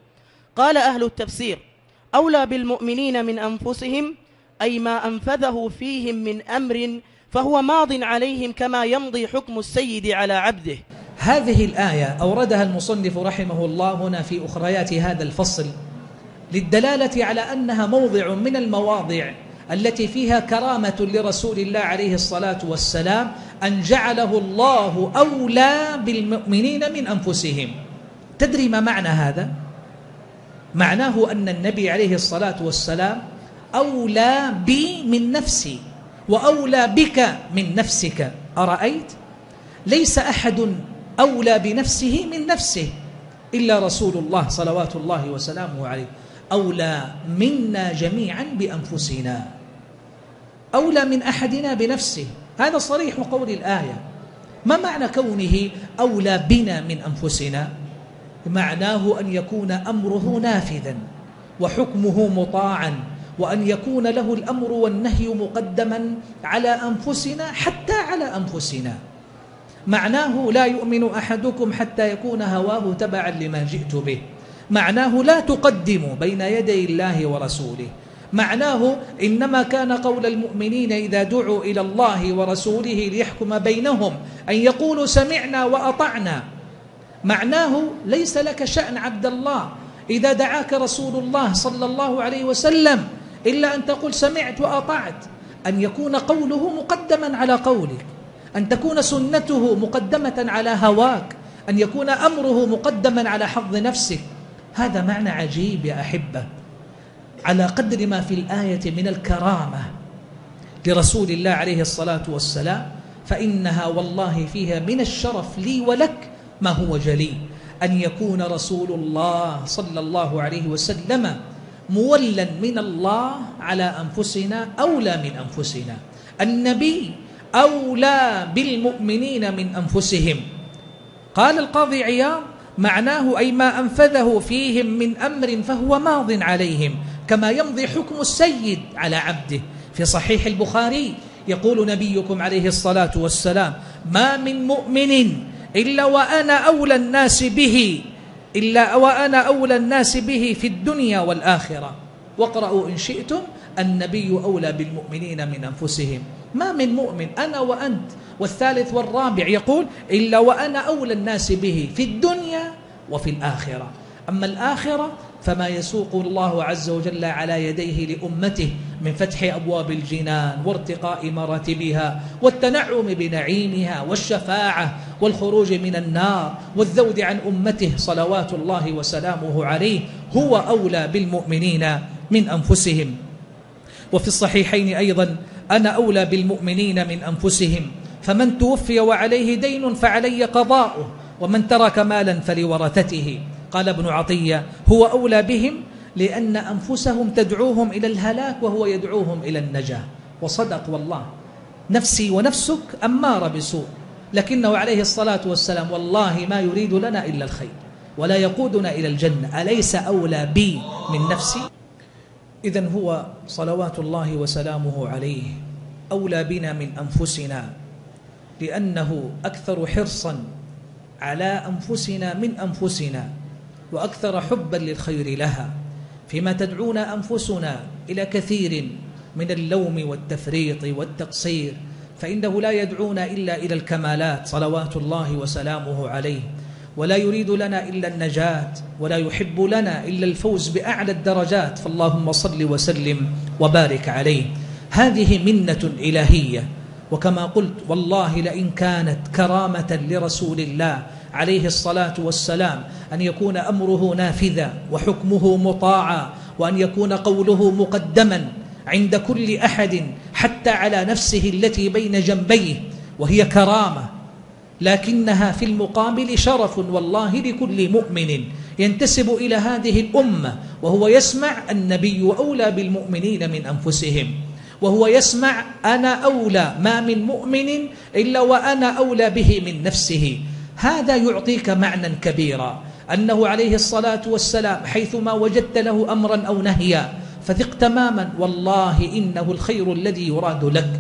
قال أهل التفسير أولى بالمؤمنين من أنفسهم أي ما أنفذه فيهم من أمر فهو ماض عليهم كما يمضي حكم السيد على عبده. هذه الآية أوردها المصنف رحمه الله هنا في أخريات هذا الفصل للدلالة على أنها موضع من المواضع التي فيها كرامة لرسول الله عليه الصلاة والسلام أن جعله الله أولى بالمؤمنين من أنفسهم تدري ما معنى هذا؟ معناه أن النبي عليه الصلاة والسلام أولى بي من نفسي وأولى بك من نفسك أرأيت؟ ليس أحد أولى بنفسه من نفسه إلا رسول الله صلوات الله وسلامه عليه أولى منا جميعا بأنفسنا أولى من أحدنا بنفسه. هذا صريح قول الآية. ما معنى كونه أولى بنا من أنفسنا؟ معناه أن يكون أمره نافذا وحكمه مطاعا وأن يكون له الأمر والنهي مقدما على أنفسنا حتى على أنفسنا. معناه لا يؤمن أحدكم حتى يكون هواه تبعا لما جئت به. معناه لا تقدموا بين يدي الله ورسوله. معناه إنما كان قول المؤمنين إذا دعوا إلى الله ورسوله ليحكم بينهم أن يقولوا سمعنا وأطعنا. معناه ليس لك شأن عبد الله. إذا دعاك رسول الله صلى الله عليه وسلم إلا أن تقول سمعت وأطعت. أن يكون قوله مقدما على قولك. أن تكون سنته مقدمة على هواك. أن يكون أمره مقدما على حظ نفسك. هذا معنى عجيب يا أحبة. على قدر ما في الآية من الكرامة لرسول الله عليه الصلاة والسلام فإنها والله فيها من الشرف لي ولك ما هو جلي. أن يكون رسول الله صلى الله عليه وسلم مولا من الله على أنفسنا أولى من أنفسنا. النبي أولى بالمؤمنين من أنفسهم. قال القاضي عياض معناه أي ما أنفذه فيهم من أمر فهو ماض عليهم. كما يمضي حكم السيد على عبده. في صحيح البخاري يقول نبيكم عليه الصلاة والسلام ما من مؤمن إلا وأنا أولى الناس به إلا وأنا أولى الناس به في الدنيا والآخرة. واقرأوا إن شئتم النبي أولى بالمؤمنين من أنفسهم. ما من مؤمن أنا وأنت. والثالث والرابع يقول إلا وأنا أولى الناس به في الدنيا وفي الآخرة. أما الآخرة فما يسوق الله عز وجل على يديه لأمته من فتح أبواب الجنان وارتقاء مراتبها والتنعم بنعيمها والشفاعة والخروج من النار والذود عن أمته صلوات الله وسلامه عليه هو أولى بالمؤمنين من أنفسهم. وفي الصحيحين أيضا أنا أولى بالمؤمنين من أنفسهم فمن توفي وعليه دين فعلي قضاؤه ومن ترك مالا فلورثته. قال ابن عطية هو أولى بهم لأن أنفسهم تدعوهم إلى الهلاك وهو يدعوهم إلى النجاة. وصدق والله. نفسي ونفسك أمارة بسوء. لكنه عليه الصلاة والسلام والله ما يريد لنا إلا الخير ولا يقودنا إلى الجنة. أليس أولى بي من نفسي؟ إذا هو صلوات الله وسلامه عليه أولى بنا من أنفسنا لأنه أكثر حرصا على أنفسنا من أنفسنا. وأكثر حبا للخير لها فيما تدعونا أنفسنا إلى كثير من اللوم والتفريط والتقصير فإنه لا يدعونا إلا إلى الكمالات صلوات الله وسلامه عليه ولا يريد لنا إلا النجاة ولا يحب لنا إلا الفوز بأعلى الدرجات فاللهم صل وسلم وبارك عليه. هذه منة إلهية وكما قلت والله لئن كانت كرامة لرسول الله عليه الصلاة والسلام أن يكون أمره نافذا وحكمه مطاعا وأن يكون قوله مقدما عند كل أحد حتى على نفسه التي بين جنبيه وهي كرامة. لكنها في المقابل شرف والله لكل مؤمن ينتسب إلى هذه الأمة وهو يسمع النبي أولى بالمؤمنين من أنفسهم وهو يسمع أنا أولى ما من مؤمن إلا وأنا أولى به من نفسه. هذا يعطيك معنى كبيرا أنه عليه الصلاة والسلام حيثما وجدت له أمرا أو نهيا فثق تماما والله إنه الخير الذي يراد لك.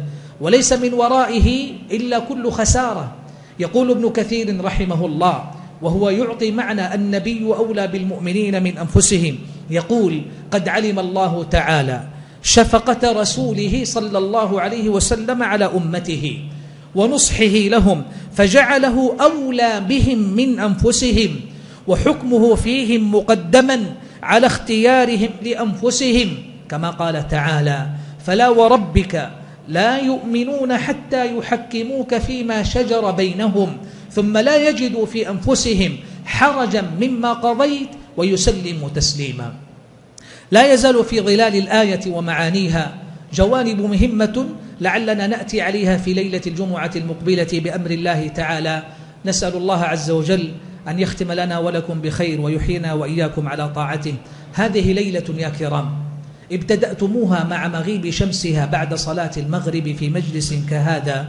وليس من ورائه إلا كل خسارة. يقول ابن كثير رحمه الله وهو يعطي معنى النبي أولى بالمؤمنين من أنفسهم. يقول قد علم الله تعالى شفقة رسوله صلى الله عليه وسلم على أمته ونصحه لهم فجعله أولى بهم من أنفسهم وحكمه فيهم مقدما على اختيارهم لأنفسهم كما قال تعالى فلا وربك لا يؤمنون حتى يحكموك فيما شجر بينهم ثم لا يجدوا في أنفسهم حرجا مما قضيت ويسلموا تسليما. لا يزال في ظلال الآية ومعانيها جوانب مهمة لعلنا نأتي عليها في ليلة الجمعة المقبلة بأمر الله تعالى. نسأل الله عز وجل أن يختم لنا ولكم بخير ويحيينا وإياكم على طاعته. هذه ليلة يا كرام ابتدأتموها مع مغيب شمسها بعد صلاة المغرب في مجلس كهذا.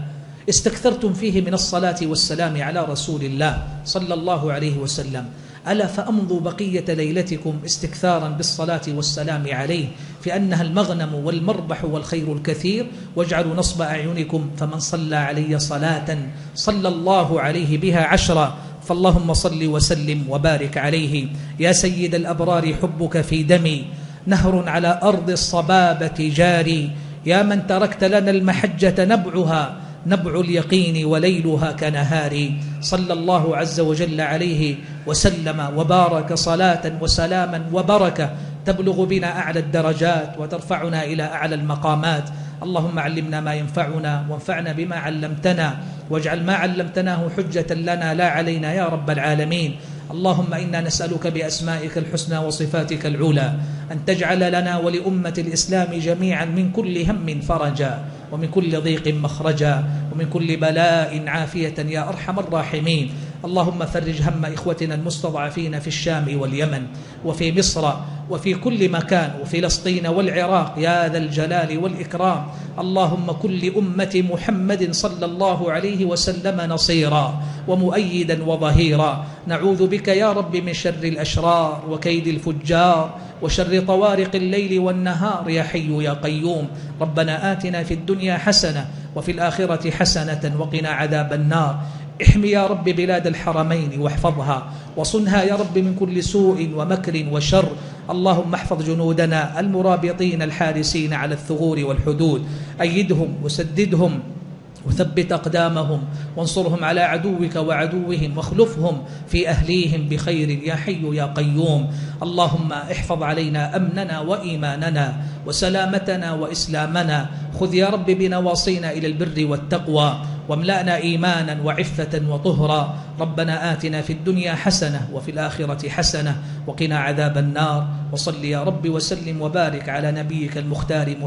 استكثرتم فيه من الصلاة والسلام على رسول الله صلى الله عليه وسلم. ألا فأمضوا بقية ليلتكم استكثارا بالصلاة والسلام عليه في أنها المغنم والمربح والخير الكثير واجعلوا نصب أعينكم فمن صلى علي صلاة صلى الله عليه بها عشرا فاللهم صل وسلم وبارك عليه. يا سيد الأبرار حبك في دمي نهر على أرض الصبابة جاري. يا من تركت لنا المحجة نبعها نبع اليقين وليلها كنهار. صلى الله عز وجل عليه وسلم وبارك صلاة وسلاما وبركة تبلغ بنا أعلى الدرجات وترفعنا إلى أعلى المقامات. اللهم علمنا ما ينفعنا وانفعنا بما علمتنا واجعل ما علمتناه حجة لنا لا علينا يا رب العالمين. اللهم إنا نسألك بأسمائك الحسنى وصفاتك العلى أن تجعل لنا ولأمة الإسلام جميعا من كل هم فرجا. ومن كل ضيق مخرجا ومن كل بلاء عافية يا أرحم الراحمين. اللهم فرج هم إخوتنا المستضعفين في الشام واليمن وفي مصر وفي كل مكان وفلسطين والعراق يا ذا الجلال والإكرام. اللهم كل أمة محمد صلى الله عليه وسلم نصيرا ومؤيدا وظهيرا. نعوذ بك يا رب من شر الأشرار وكيد الفجار وشر طوارق الليل والنهار يا حي يا قيوم. ربنا آتنا في الدنيا حسنة وفي الآخرة حسنة وقنا عذاب النار. احمي يا رب بلاد الحرمين واحفظها وصنها يا رب من كل سوء ومكر وشر. اللهم احفظ جنودنا المرابطين الحارسين على الثغور والحدود. أيدهم وسددهم وثبت أقدامهم وانصرهم على عدوك وعدوهم واخلفهم في أهليهم بخير يا حي يا قيوم. اللهم احفظ علينا أمننا وإيماننا وسلامتنا وإسلامنا. خذ يا رب بنواصينا إلى البر والتقوى. واملأنا إيمانا وعفة وطهرا. ربنا آتنا في الدنيا حسنة وفي الآخرة حسنة. وقنا عذاب النار. وصل يا رب وسلم وبارك على نبيك المختار محمد